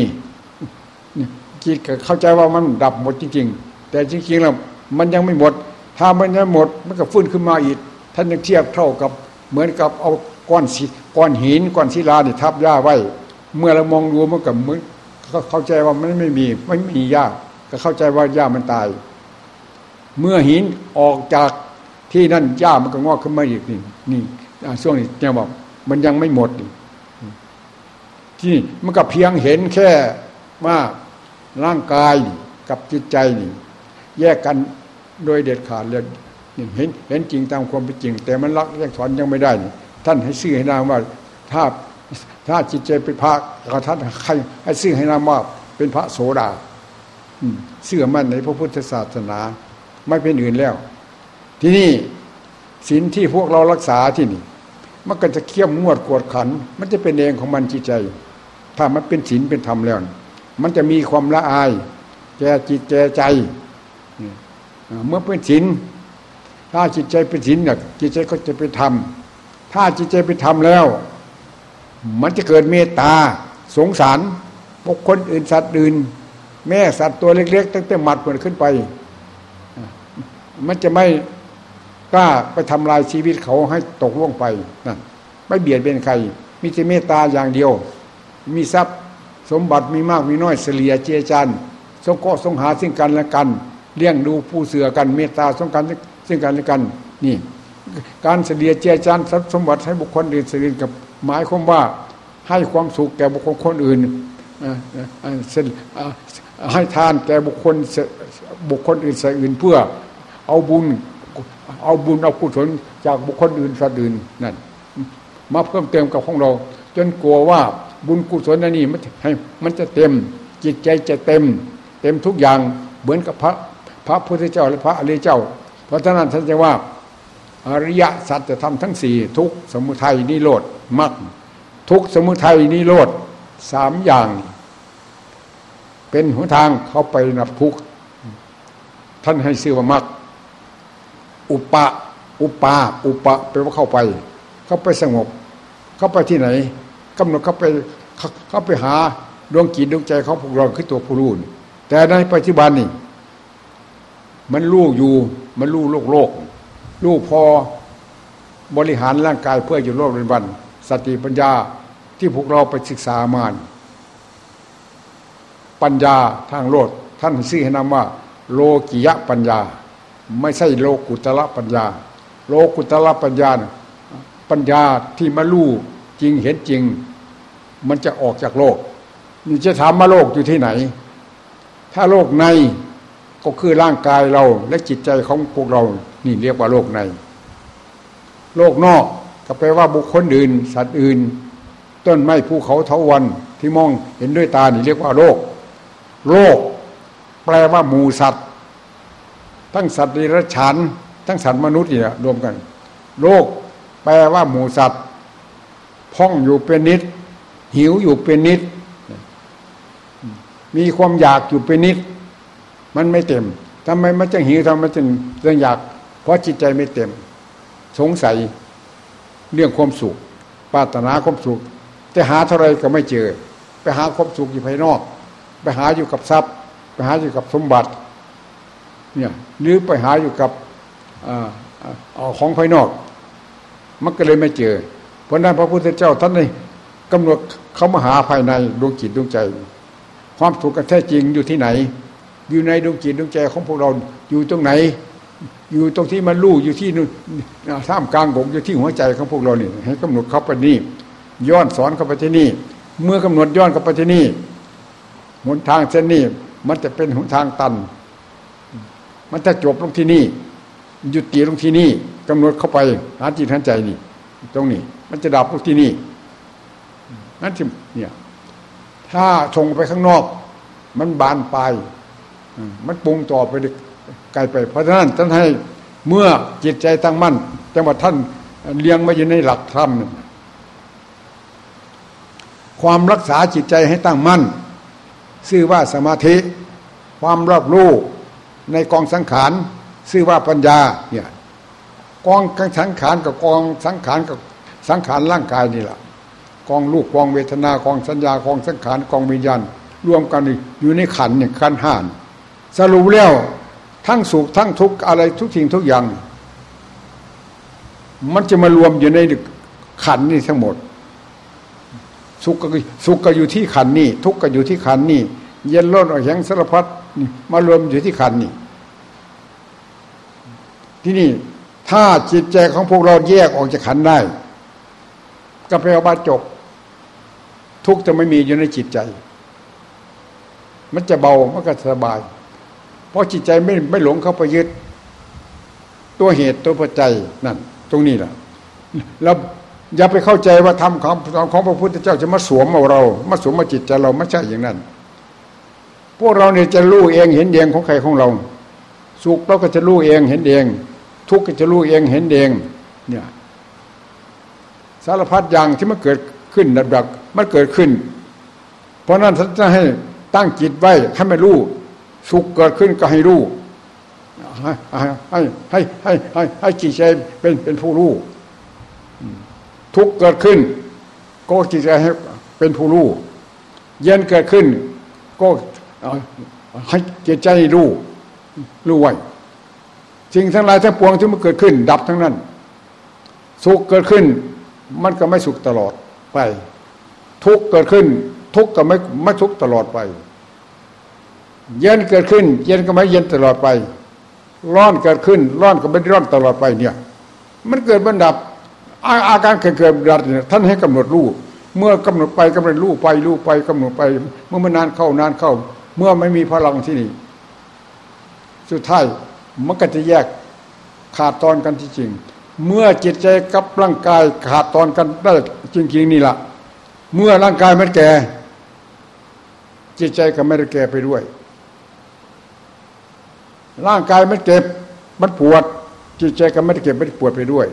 Speaker 1: จิตเข้าใจว่ามันดับหมดจริง ๆ แต่จริงๆแล้วมันยังไม่หมด ถ้ามันยังหมด มันก็ฟื้นขึ้นมาอีก ท่านยังเทียบเท่ากับ เหมือนกับเอา ก้อนสีก้อนหินก้อนศิลาเนี่ยทับหญ้าไว้ เมื่อเรามองดูมันกับเหมือนก็เข้าใจว่ามันไม่มีไม่มีหญ้าก็เข้าใจว่าหญ้ามันตาย เมื่อหินออกจากที่นั่นหญ้ามันก็งอกขึ้นมาอีกนี่นี่ช่วงนี้เนี่ยบอกมันยังไม่หมดที่มันก็เพียงเห็นแค่ว่าร่างกายกับจิตใจนี่ แยกกันโดยเด็ดขาดเลยเห็นเห็นจริงตามความเป็นจริง แต่มันรักแยกถอนยังไม่ได้ ท่านให้ซื่อให้นามว่าถ้าถ้าจิตใจเป็นพระก็ท่านให้ให้ซื่อให้นามว่าเป็นพระโสดาเสื่อมั่นในพระพุทธศาสนา ไม่เป็นอื่นแล้ว ที่นี่ศีลที่พวกเรารักษาที่นี่ มันก็จะเขี้ยมงวดกวดขัน มันจะเป็นเองของมันจิตใจ ถ้ามันเป็นศีลเป็นธรรมแล้ว มันจะมีความละอาย แก่จิตแก่ใจ เมื่อเป็นศีลถ้าจิตใจเป็นศีลเนี่ยจิตใจก็จะไปทำ ถ้าจิตใจไปทำแล้ว มันจะเกิดเมตตาสงสารบุคคลอื่นสัตว์อื่น แม่สัตว์ตัวเล็กๆตั้งแต่หมัดเหมือนขึ้นไป มันจะไม่กล้าไปทำลายชีวิตเขาให้ตกล่วงไปนั่นไม่เบียดเบียนใคร มีแต่เมตตาอย่างเดียว มีทรัพย์สมบัติมีมากมีน้อยเสลียเจียจันสงเคราะห์สงหาซึ่งกันและกัน เลี้ยงดูผู้เสือกันเมตตาสงกันซึ่งกันและกัน นี่ การเสียเจียจันทรัพย์สมบัติให้บุคคลอื่นเสลียกับหมายความว่าให้ความสุขแก่บุคคลคนอื่นให้ทานแก่บุคคลบุคคลอื่นส่อื่นเพื่อเอาบุญเอาบุญเอากุศลจากบุคคลอื่นสัตว์อื่นนั่นมาเพิ่มเติมกับของเรา จนกลัวว่าบุญกุศลนี่มันให้มันจะเต็มจิตใจจะเต็ม เต็มทุกอย่างเหมือนกับพระพระพุทธเจ้าและพระอริยเจ้า เพราะฉะนั้นท่านจะว่า อริยสัจจะทำทั้งสี่ทุกสมุทัยนิโรธมรรคทุกสมุทัยนิโรธสามอย่าง เป็นหนทางเข้าไปนับทุกท่านให้ชื่อว่ามรรคอุปะอุปาอุปะแปลว่าเข้าไป เข้าไปสงบ เข้าไปที่ไหนกำหนดเข้าไปเข้าไปหาดวงจิตดวงใจของพวกเราคือตัวผู้รู้แต่ในปัจจุบันนี่มันรู้อยู่มันรู้โลกโลก รู้พอบริหารร่างกายเพื่ออยู่โลกเป็นวัน สติปัญญาที่พวกเราไปศึกษามาปัญญาทางโลดท่านซื่อให้นำว่า โลกิยะปัญญา ไม่ใช่โลกุตละปัญญา โลกุตละปัญญา ปัญญาที่มาลู่จริงเห็นจริง มันจะออกจากโลกนี่จะถามมาโลกอยู่ที่ไหน ถ้าโลกในก็คือร่างกายเราและจิตใจของพวกเรา นี่เรียกว่าโลกใน โลกนอกก็แปลว่าบุคคลอื่น สัตว์อื่น ต้นไม้ภูเขาเถาวันที่มองเห็นด้วยตานี่เรียกว่าโลก โลก แปลว่าหมูสัตว์ ทั้งสัตว์ดิรัจฉานทั้งสัตว์มนุษย์เนี่ยรวมกัน โลก แปลว่าหมูสัตว์พองอยู่เป็นนิด หิวอยู่เป็นนิด มีความอยากอยู่เป็นนิด มันไม่เต็มทำไมมันจะหิวทำไมจึงเรื่องอยาก เพราะจิตใจไม่เต็ม สงสัยเรื่องความสุขปรารถนาความสุข แต่หาเท่าไรก็ไม่เจอ ไปหาความสุขอยู่ภายนอก ไปหาอยู่กับทรัพย์ ไปหาอยู่กับสมบัติเนี่ยหรือไปหาอยู่กับอของภายนอก มันก็เลยไม่เจอ เพราะนั้นพระพุทธเจ้าท่านในกำหนดเขามาหาภายในดวงจิตดวงใจ ความถูกกันแท้จริงอยู่ที่ไหน อยู่ในดวงจิตดวงใจของพวกเราอยู่ตรงไหน อยู่ตรงที่มันลู่อยู่ที่ท่ามกลางอกอยู่ที่หัวใจของพวกเราเนี่ยให้กำหนดเข้าไปนี่ย้อนสอนเข้าไปที่นี่ เมื่อกำหนดย้อนเข้าไปที่นี่หนทางเส้นนี้มันจะเป็นหนทางตัน มันจะจบลงที่นี่หยุดตีลงที่นี่กำหนดเข้าไปหาจิตหันใจนี่ ตรงนี้ มันจะดับพวกที่นี่นั่นที่เนี่ย ถ้าชงไปข้างนอก มันบานปลายมันปรุงต่อไป ไกลไป เพราะฉะนั้นท่านให้เมื่อจิตใจตั้งมั่นจังหวัดท่านเลี้ยงมาอยู่ในหลักธรรมความรักษาจิตใจให้ตั้งมั่นชื่อว่าสมาธิ ความรอบรู้ในกองสังขารชื่อว่าปัญญาเนี่ยกองสังขารกับกองสังขารกับสังขารร่างกายนี่แหละกองลูกกองเวทนากองสัญญากองสังขารกองวิญญาณรวมกันอยู่ในขันเนี่ยขันห่าน สรุปแล้ว ทั้งสุขทั้งทุกข์อะไรทุกสิ่งทุกอย่าง มันจะมารวมอยู่ในขันนี่ทั้งหมด สุขก็สุขก็อยู่ที่ขันนี่ทุกข์ก็อยู่ที่ขันนี่ เย็นร้อนแข็งสารพัดมารวมอยู่ที่ขันนี่ ที่นี่ถ้าจิตใจของพวกเราแยกออกจากขันได้ ก็แปลว่าจบ ทุกจะไม่มีอยู่ในจิตใจ มันจะเบามันก็สบาย เพราะจิตใจไม่ไม่หลงเข้าไปยึด ตัวเหตุตัวปัจจัยนั่นตรงนี้แหละแล้วอย่าไปเข้าใจว่าทำของของพระพุทธเจ้าจะมาสวมเอาเรา มาสวมมาจิตใจเราไม่ใช่อย่างนั้น พวกเราเนี่ยจะรู้เองเห็นเองของใครของเรา สุขเราก็จะรู้เองเห็นเอง ทุกข์ก็จะรู้เองเห็นเองเนี่ยสารพัดอย่างที่มันเกิดขึ้นดับๆมันเกิดขึ้น เพราะนั้นท่านจะให้ตั้งจิตไว้ให้ไม่รู้ สุขเกิดขึ้นก็ให้รู้ให้ให้ให้ให้ให้ให้จิตใจเป็นเป็นผู้รู้ทุกเกิดขึ้น ก็จิตใจให้เป็นผู้รู้เย็นเกิดขึ้น ก็ให้จิตใจรู้รู้ไว้สิ่งทั้งหลายทั้งปวงที่มันเกิดขึ้น ดับทั้งนั้น สุขเกิดขึ้น มันก็ไม่สุขตลอดไป ทุกเกิดขึ้น ทุกก็ไม่ไม่ทุกตลอดไป เย็นเกิดขึ้น เย็นก็ไม่เย็นตลอดไป ร้อนเกิดขึ้น ร้อนก็ไม่ร้อนตลอดไปเนี่ย มันเกิดบันดับ อาการเกิดเกิดดับเนี่ยท่านให้กำหนดรู้เมื่อกำหนดไปกำหนดรู้ไปรู้ไปกำหนดไป เมื่อมันนานเข้านานเข้า เมื่อไม่มีพลังที่นี่ สุดท้ายมันก็จะแยกขาดตอนกันที่จริง เมื่อจิตใจกับร่างกายขาดตอนกันได้จริงๆนี่แหละเมื่อร่างกายมันแก่ จิตใจก็ไม่ได้แก่ไปด้วย ร่างกายมันเก็บมันปวด จิตใจก็ไม่ได้เก็บไม่ได้ปวดไปด้วย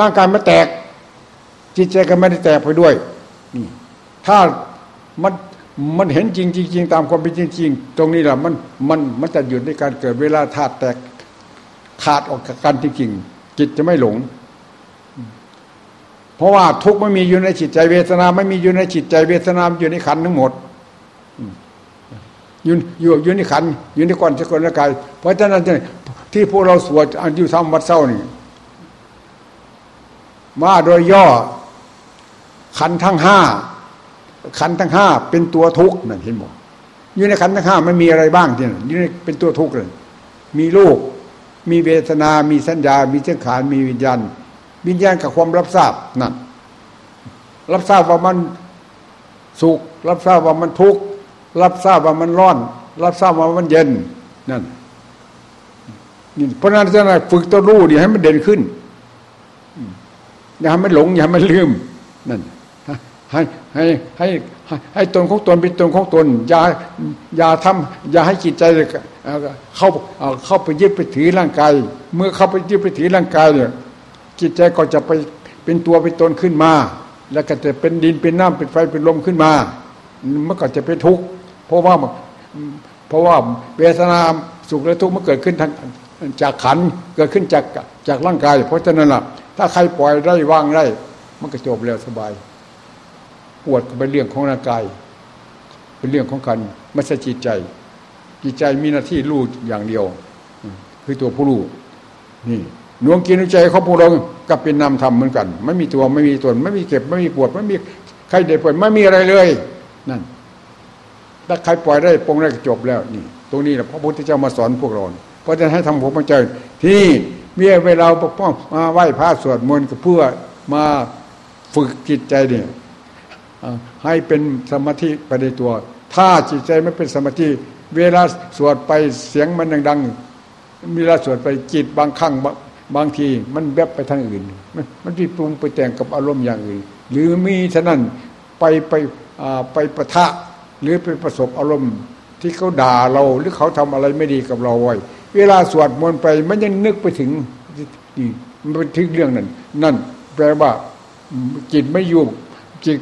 Speaker 1: ร่างกายมันแตก จิตใจก็ไม่ได้แตกไปด้วยนี่ถ้ามันมันเห็นจริงจริงตามความเป็นจริงจริงตรงนี้แหละมันมันมันจะหยุดในการเกิดเวลาธาตุแตกขาดออกจากกันจริงๆจิตจะไม่หลง เพราะว่าทุกไม่มีอยู่ในจิตใจเวทนา ไม่มีอยู่ในจิตใจเวทนาอยู่ในขันทั้งหมด อยู่อยู่อยู่ในขันอยู่ในก้อนสกุลกายเพราะฉะนั้นที่พวกเราสวดอันอยู่ทำวัดเศร้านี่มาโดยย่อ ขันทั้งห้าขันทั้งห้าเป็นตัวทุกข์นั่นเห็นบอกอยู่ในขันทั้งห้ามันมีอะไรบ้างที่นั่นอยู่ในเป็นตัวทุกข์เลยมีโลกมีเวทนา มีสัญญา มีเจ้าขานมีวิญญาณวิญญาณกับความรับทราบนั่นรับทราบว่ามันสุข รับทราบว่ามันทุกข์ รับทราบว่ามันร้อน รับทราบว่ามันเย็นนั่นนี่เพราะนั้นจะฝึกตัวรู้ดีให้มันเด่นขึ้นอย่าให้มันหลง อย่าให้มันลืมนั่นให้ให้ให้ให้ตนของตนเป็นตนของตน อย่าอย่าทำอย่าให้จิตใจเข้าเข้าไปยึดไปถือร่างกาย เมื่อเข้าไปยึดไปถือร่างกายเนี่ยจิตใจก็จะไปเป็นตัวเป็นตนขึ้นมา แล้วก็จะเป็นดินเป็นน้ำเป็นไฟเป็นลมขึ้นมา มันก็จะเป็นทุกข์ เพราะว่าเพราะว่าเวทนาสุขและทุกข์มันเกิดขึ้นทางจากขันเกิดขึ้นจากจากร่างกาย เพราะฉะนั้นล่ะ ถ้าใครปล่อยได้ว่างได้มันก็จบแล้วสบาย ปวดก็เป็นเรื่องของร่างกาย เป็นเรื่องของกันไม่ใช่จิตใจ จิตใจมีหน้าที่รู้อย่างเดียว คือตัวผู้รู้นี่ดวงกินใจเขาพวกเรากับเป็นนามธรรมเหมือนกัน ไม่มีตัวไม่มีตน ไม่มีเก็บ ไม่มีปวด ไม่มีใครเด็ดปวดไม่มีอะไรเลย นั่น ถ้าใครปล่อยได้ปงได้จบแล้วนี่ ตรงนี้แหละพระพุทธเจ้ามาสอนพวกเราเพราะฉะนั้นให้ทำผมมาเจอที่เมื่อเวลาปกป้องมาไหว้พระสวดมนต์เพื่อมาฝึกจิตใจเนี่ยให้เป็นสมาธิไปในตัว ถ้าจิตใจไม่เป็นสมาธิเวลาสวดไปเสียงมันดังๆเวลาสวดไปจิตบางครั้งบางทีมันแวบไปทางอื่น มันไปปรุงไปแต่งกับอารมณ์อย่างอื่น หรือมีฉะนั้นไปไปไปประทะ หรือไปประสบอารมณ์ที่เขาด่าเราหรือเขาทำอะไรไม่ดีกับเราไว้ เวลาสวดมนต์ไปมันยังนึกไปถึงนี่มันเป็นถึงเรื่องนั้น นั่น แปลว่าจิตไม่อยู่จิต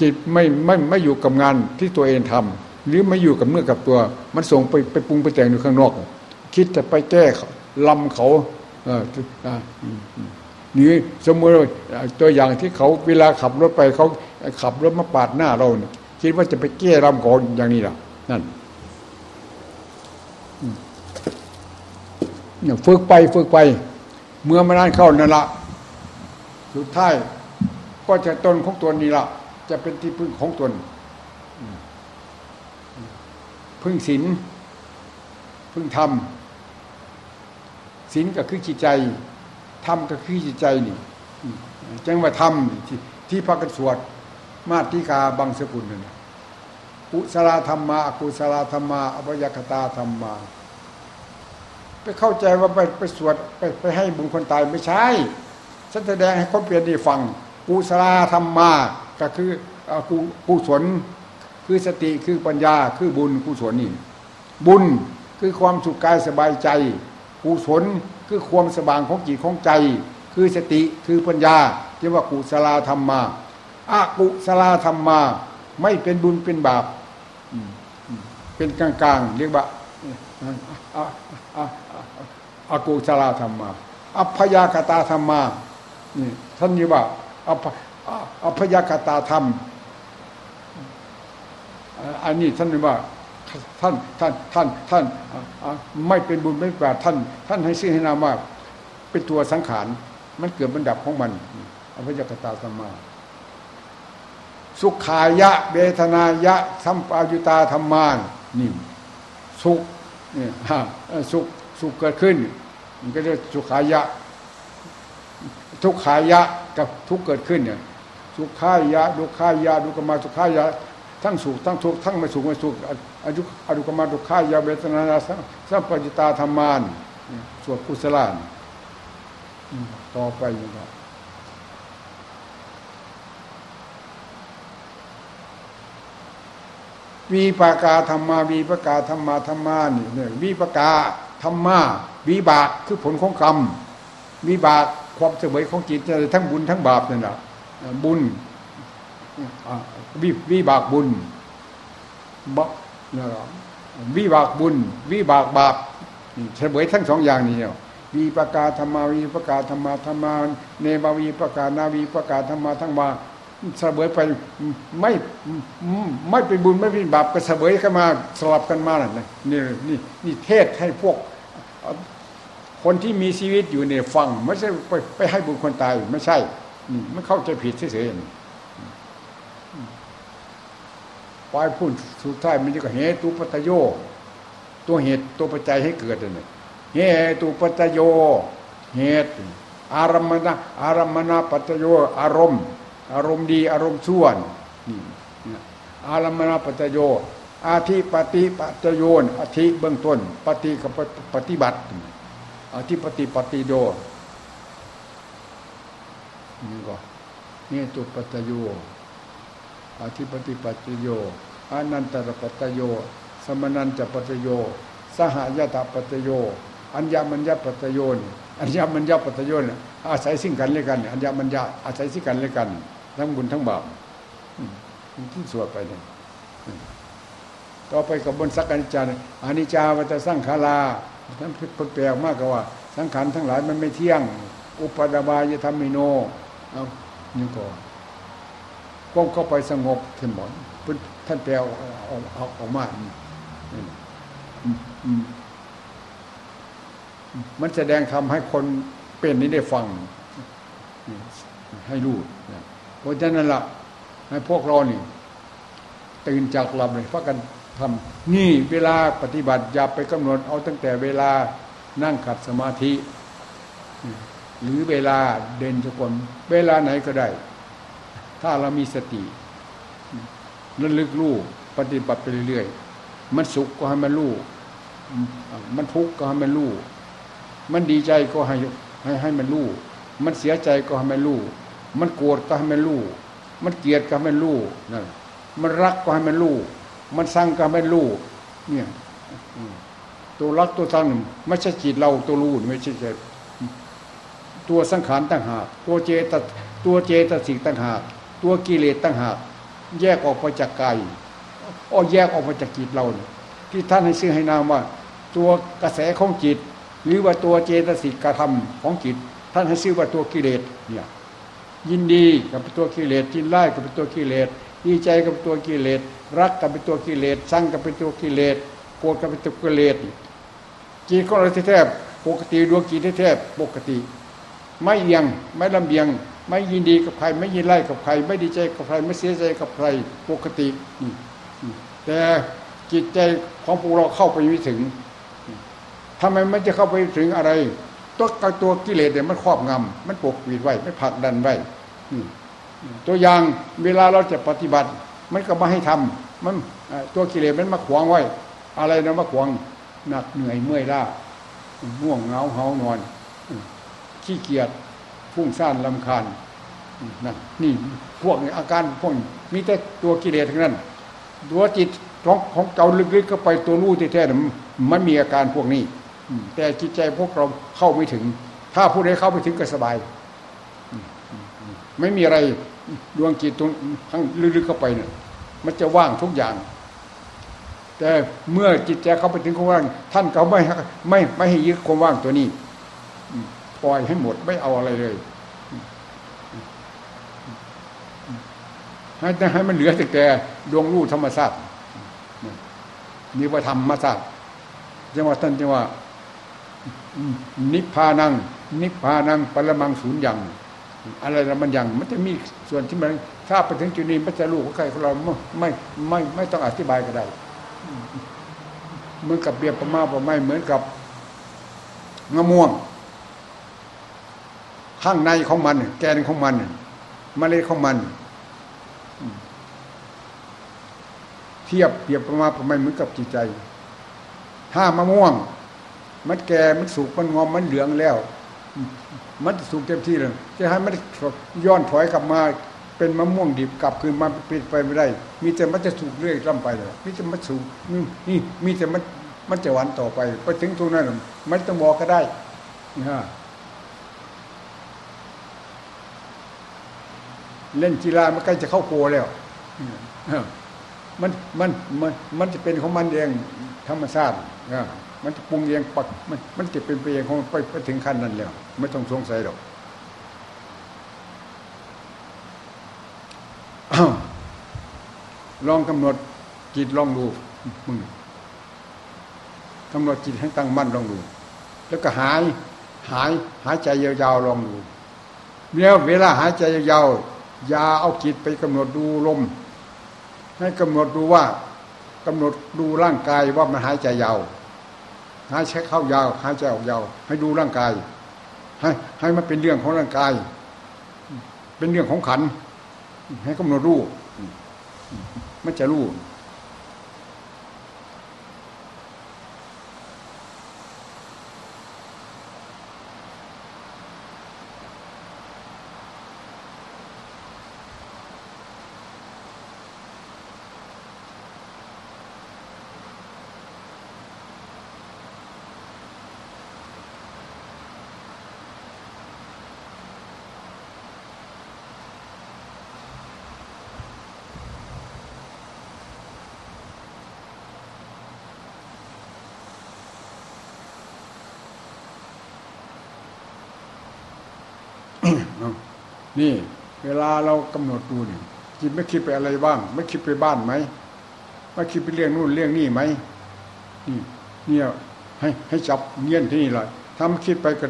Speaker 1: จิตไม่ไม่ไม่อยู่กับงานที่ตัวเองทำหรือไม่อยู่กับเนื้อกับตัว มันส่งไปไปปรุงไปแต่งอยู่ข้างนอก คิดจะไปแก้ลำเขาหรือสมมติตัวอย่างที่เขาเวลาขับรถไปเขาขับรถมาปาดหน้าเราเนี่ย คิดว่าจะไปแก้ลำเขาอย่างนี้ล่ะนั่นเนี่ยฝึกไปฝึกไป เมื่อมานานเข้านั่นละสุดท้ายก็จะตนของตนนี่ละจะเป็นที่พึ่งของตน พึ่งศีลพึ่งธรรมศีลก็คือจิตใจธรรมก็คือจิตใจนี่จังว่าธรรมที่ที่พักกันสวด มาติกาบังสกุลนั่นกุศลธรรมากุศลธรรมาอภยคตาธรรมา ไปเข้าใจว่าไปไปสวดไปไปให้บุญคนตายไม่ใช่ฉันแสดงให้คนเปลี่ยนดีฟังกุศลธรรมาก็คือกุศลคือสติคือปัญญาคือบุญกุศลนี่บุญคือความสุขกายสบายใจกุศลคือความสว่างของจิตของใจ คือสติคือปัญญาเรียกว่ากุศลธรรมา อากุศลธรรมมา ไม่เป็นบุญเป็นบาปเป็นกลางๆเรียกว่าอากุศลธรรมมา อัพยากตาธรรมมานี่ท่านนี้ว่าอัพยากตาธรรมอันนี้ท่านนี้ว่าท่านท่านท่านท่านไม่เป็นบุญไม่บาปท่าน ท่านให้ชื่อให้นามว่าเป็นตัวสังขาร มันเกิดบรรดับของมันอภิยกตาสมา สุขายะเบทนายะสัมปายุตาธรรมานนี่สุขนี่สุขสุขเกิดขึ้น มันก็เรียกสุขายะ ทุกขายะกับทุกเกิดขึ้นเนี่ยสุขายะดุขายะดุกมาสุขายะทั้งสุขทั้งทุกข์ทั้งไม่สุขไม่สุขอายุอรุกมาดุขายาเบตนาสัมปจิตาธรรมานสวดกุศลานต่อไปนะครับ วีปากาธรรมาวีปากาธรรมาธรรมานี่เนี่ยวีปากาธรรมาวีบากคือผลของกรรมวีบากความเสวยของจิตทั้งบุญทั้งบาปนั่นแหละบุญวิวิบากบุญบวิบากบุญ วิบากบาปเฉลยทั้งสองอย่างนี้เนาะวีประกาธรรมาวีประกาธรรมาธรรมาเนบาวีประกานาวีประกาธรรมาทั้งมา เสวยไปไม่ไม่เป็นบุญไม่เป็นบาปก็เสวยกันมาสลับกันมาน่ะนี่นี่นี่เทศให้พวก คนที่มีชีวิตอยู่เนี่ยฟัง ไม่ใช่ไปไปให้บุญคนตายไม่ใช่นี่มันเข้าใจผิดเฉยๆปลายพูดสุดท้ายมันจะก็เหตุปัจโย ตัวเหตุตัวปัจจัยให้เกิดเนี่ยเหตุปัจโย เหตุ อารมณะอารมณะปัจโยอารมณ์ อารมณ์ดีอารมณ์ส่วนนี่อารมณปัจโยอาทิปฏิปัจโยนอาทิเบื้องต้น ปฏิกับปฏิบัติอาทิปฏิปฏิโยนี่ก็นี่ตุปัจโยอธิปติปัจโยอนันตรปัจโย สมนันจะปัจโย สหายตาปัจโย อัญญมัญญปัจโยน อัญญมัญญปัจโยนอาศัยสิ่งกันเลยกันอัญญมัญญอาศัยสิ่งกันเลยกัน ทั้งบุญทั้งบาปที่สวดไปเนี่ยต่อไปกับบนสักอนิจจาอนิจจาวัตสังขาราท่านคนแปลมากกว่า สังขารทั้งหลายมันไม่เที่ยง อุปดาบายธรรมิโนเอานี่ก่อนก้มเข้าไปสงบขึ้นหมดท่านแปลออกออกออกมามั มันแสดงทำให้คนเป็นนี้ได้ฟัง ให้รู้เพราะฉะนั้นละให้พวกเรานี่ตื่นจากหลับเลยพักกันทำนี่เวลาปฏิบัติอย่าไปกำหนดเอาตั้งแต่เวลานั่งขัดสมาธิ หรือเวลาเดินจงกรมเวลาไหนก็ได้ ถ้าเรามีสติระลึกรู้ปฏิบัติไปเรื่อยๆ มันสุขก็ให้มันรู้ มันทุกข์ก็ให้มันรู้ มันดีใจก็ให้ให้ให้มันรู้ มันเสียใจก็ให้มันรู้ มันโกรธก็ให้มันรู้ มันเกลียดก็ให้มันรู้นั่นมันรักก็ให้มันรู้ มันสั่งก็ไม่รู้ เนี่ยตัวรักตัวทังไม่ใช่จิตเราตัวรู้ไม่ใช่ใจตัวสังขารต่างหาก ตัวเจตตัวเจตสิกต่างหาก ตัวกิเลสต่างหาก แยกออกไปจากกายอ้อแยกออกมาจากจิตเรา ที่ท่านให้ซื้อให้นามว่า ตัวกระแสของจิต หรือว่าตัวเจตสิกกระทำของจิต ท่านให้ซื้อว่าตัวกิเลสเนี่ยยินดีกับตัวกิเลสยินไล่กับตัวกิเลสดีใจกับตัวกิเลสรักกับเป็นตัวกิเลสสั่งกับเป็นตัวกิเลสโกรธกับเป็นตัวกิเลสจิตของเราแท้ๆปกติดวงจิตแท้ๆปกติ ไม่เอียงไม่ลำเบียง ไม่ยินดีกับใคร ไม่ยินไล่กับใคร ไม่ดีใจกับใคร ไม่เสียใจกับใครปกติแต่จิตใจของพวกเราเข้าไปไม่ถึง ทำไมไม่จะเข้าไปถึงอะไร ตัวตัวกิเลสเนี่ยมันครอบงำมันปกปิดไว้ไม่ผลักดันไว้ตัวอย่างเวลาเราจะปฏิบัติ มันก็มาให้ทำมันตัวกิเลสมันมาขวางไว้ อะไรนะมาขวางหนักเหนื่อยเมื่อยล้าง่วงเหงาเหานอน ขี้เกียจฟุ้งซ่านลำคาญนะนี่พวกอาการพวกมีแต่ตัวกิเลสทั้งนั้น ตัวจิตของของเก่าลึกๆก็ไปตัวรู้แท้ๆมันมีอาการพวกนี้ แต่จิตใจพวกเราเข้าไม่ถึง ถ้าผู้ใดเข้าไปถึงก็สบาย ไม่มีอะไรดวงจิตตรงทั้งลึกๆเข้าไปเนี่ยมันจะว่างทุกอย่าง แต่เมื่อจิตใจเข้าไปถึงความว่าง ท่านเขาไม่ไม่ไม่ให้ยึดความว่างตัวนี้ปล่อยให้หมดไม่เอาอะไรเลยให้ให้มันเหลือแต่ดวงรู้ธรรมชาตินี่ว่าธรรมชาติจังว่าท่านจังว่า นิพพานัง นิพพานังปรมังศูนย์ย่างอะไรมันย่างมันจะมีส่วนที่มันถ้าไปถึงจุดนี้มันจะรู้ของใครของเราไม่ไม่ไม่ต้องอธิบายก็ได้เหมือนกับเบียร์ประมาประไม่เหมือนกับงะม่วง ข้างในของมัน แกนของมันมเมล็ดของมัน เทียบเปรียบประมาประไม่เหมือนกับจิตใจ ถ้ามะม่วง มันแก่มันสุกมันงอมมันเหลืองแล้ว มันสุกเต็มที่เลยจะให้มันย้อนถอยกลับมา เป็นมะม่วงดิบกลับคืนมาเป็นไปไม่ได้ มีแต่มันจะสุกเรื่อยล่ำไปเลยมีแต่มันสุกนี่มีแต่มันมันจะหวานต่อไปไปถึงตรงนั้นมันต้องบอกก็ได้นะเล่นกีฬามันใกล้จะเข้าโกแล้วมันมันมันมันจะเป็นของมันเองธรรมชาติ มันจะปรุงเองปักมันมันจะเป็นไปเองของไปไปถึงขั้นนั้นแล้วไม่ต้องสงสัยหรอกลองกำหนดจิตลองดูมึงกำหนดจิตให้ตั้งมั่นลองดู แล้วก็หาย หายหายใจยาวๆลองดูเนี่ยเวลาหายใจยาวๆอย่าเอาจิตไปกำหนดดูลม ให้กำหนดดูว่ากำหนดดูร่างกายว่ามันหายใจยาว หายใจเข้ายาวหายใจออกยาว ให้ดูร่างกาย ให้ให้มันเป็นเรื่องของร่างกาย เป็นเรื่องของขัน ให้กำหนดรู้มันจะรู้ นี่ เวลาเรากำหนดดูนี่จิตไม่คิดไปอะไรบ้าง ไม่คิดไปบ้านไหมไม่คิดไปเรื่องนู่นเรื่องนี่ไหมนี่เนี่ยให้ให้จับเงี้ยนที่นี่แหละถ้ามันคิดไปก็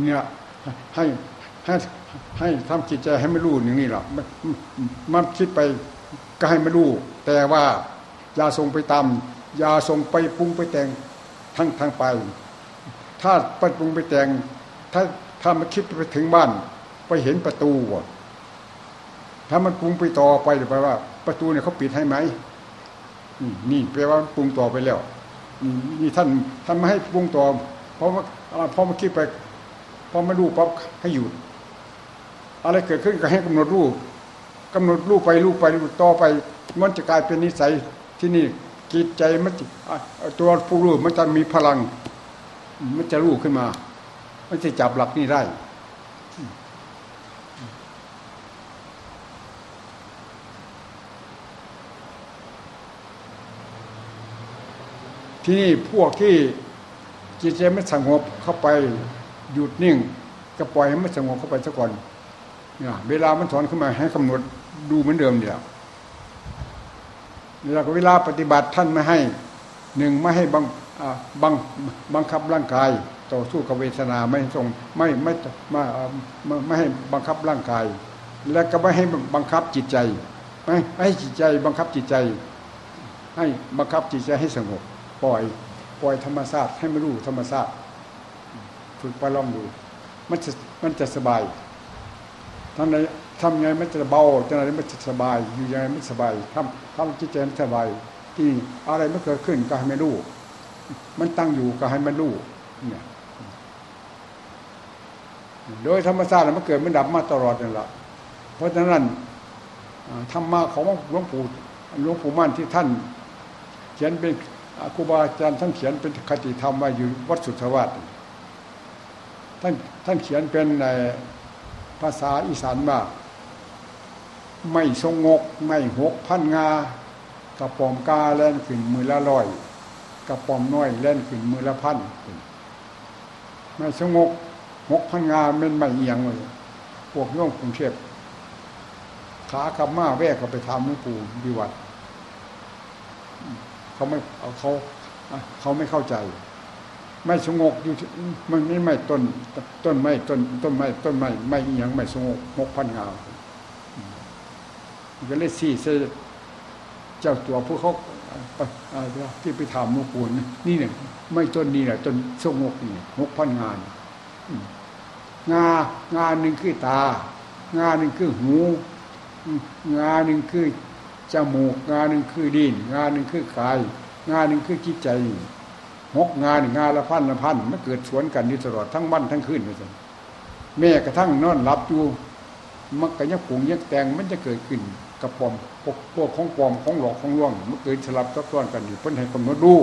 Speaker 1: เนี่ยให้ให้ให้ทำจิตใจให้ไม่รู้อย่างนี้หรอกมันมันคิดไปก็ให้ไม่รู้ แต่ว่าอย่าส่งไปตามอย่าส่งไปปรุงไปแต่งทั้งทางไป ถ้าไปปรุงไปแต่ง ถ้าถ้ามันคิดไปถึงบ้าน ไปเห็นประตูถ้ามันปรุงไปต่อไปแปลว่า ประตูเนี่ยเขาปิดให้ไหมนี่แปลว่าปรุงต่อไปแล้วนี่ท่านท่านไม่ให้ปรุงต่อเพราะว่าพอมาคิดไปพอมาดูปั๊บให้หยุดอะไรเกิดขึ้นก็ให้กำหนดรูปกำหนดรูปไปรูปไปรูปต่อไป มันจะกลายเป็นนิสัยที่นี่จิตใจมันตัวผู้รู้มันจะมีพลัง มันจะรู้ขึ้นมา มันจะจับหลักนี้ได้ ที่นี่พวกที่จิตใจไม่สงบเข้าไปหยุดนิ่ง ก็ปล่อยให้มันสงบเข้าไปซะก่อนเนี่ยเวลามันถอนขึ้นมาให้กำหนดดูเหมือนเดิมเดียวแล้วเวลาปฏิบัติท่านไม่ให้หนึ่งไม่ให้บังบังบังคับร่างกาย ต่อสู้กับเวทนาไม่ส่งไม่ไม่ไม่ไม่ให้บังคับร่างกาย และก็ไม่ให้บังคับจิตใจไม่ให้จิตใจบังคับจิตใจ ให้บังคับจิตใจให้สงบ ปล่อยปล่อยธรรมชาติให้มันรู้ธรรมชาติฝึกไปลองดู มันจะมันจะสบายทำไงทำไงมันจะเบาจะอะไรมันจะสบาย อยู่ยังไงมันสบายทำทำจิตใจมันสบายที่อะไรไม่เกิดขึ้นก็ให้มันรู้มันตั้งอยู่ก็ให้มันรู้เนี่ยโดยธรรมชาติมันเกิดมันดับมาตลอดนั่นแหละเพราะฉะนั้นธรรมะของหลวงปู่หลวงปู่มั่นที่ท่าน เขียนเป็น ครูบาอาจารย์ท่านเขียนเป็นคติธรรมมาอยู่วัดสุทธวาสท่านท่านเขียนเป็นในภาษาอีสานว่าไม่ทรงก ไม่หกพันงากระปอมกาแล่นขึ้นมือละร้อยกระปอมน้อยแล่นขึ้นมือละพันไม่สงกหกพันงาเป็นไม่เอียงเลยพวกโยงกรุงเทพขาขับมาแวกก็ไปทำหลวงปู่ดีวัด เขาไม่เขาเขาไม่เข้าใจ ไม่สงบอยู่มันไม่ไม่ต้น ต้นไม้ต้นต้นไม้ต้นไม้ไม่ยังไม่สงบหกพันงาก็เลยสี่เสเจ้าตัวผู้เขาที่ไปถามมูปูนนี่เนี่ยไม่ต้นนี้แหละต้นสงบนี่หกพันงานงางานหนึ่งคือตา งานหนึ่งคือหู งานหนึ่งคือ จมูกงานหนึ่งคือดินงานหนึ่งคือกาย งานหนึ่งคือจิตใจหกงานงานละพันละพันมันเกิดสวนกันอยู่ตลอดทั้งวันทั้งคืนเลยแม่กระทั่งนอนหลับอยู่มันก็ยังผงยังแตงมันจะเกิดขึ้นกระปอมพวกของปลอมของหลอกของล่วงมันเกิดสลับซับซ้อนกันอยู่เพิ่นให้กำหนดดู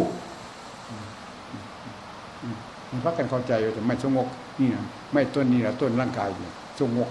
Speaker 1: มันพักกันเข้าใจแต่ไม่สงบนี่นะไม่ต้นนี่แหละต้นร่างกายอยู่สงบ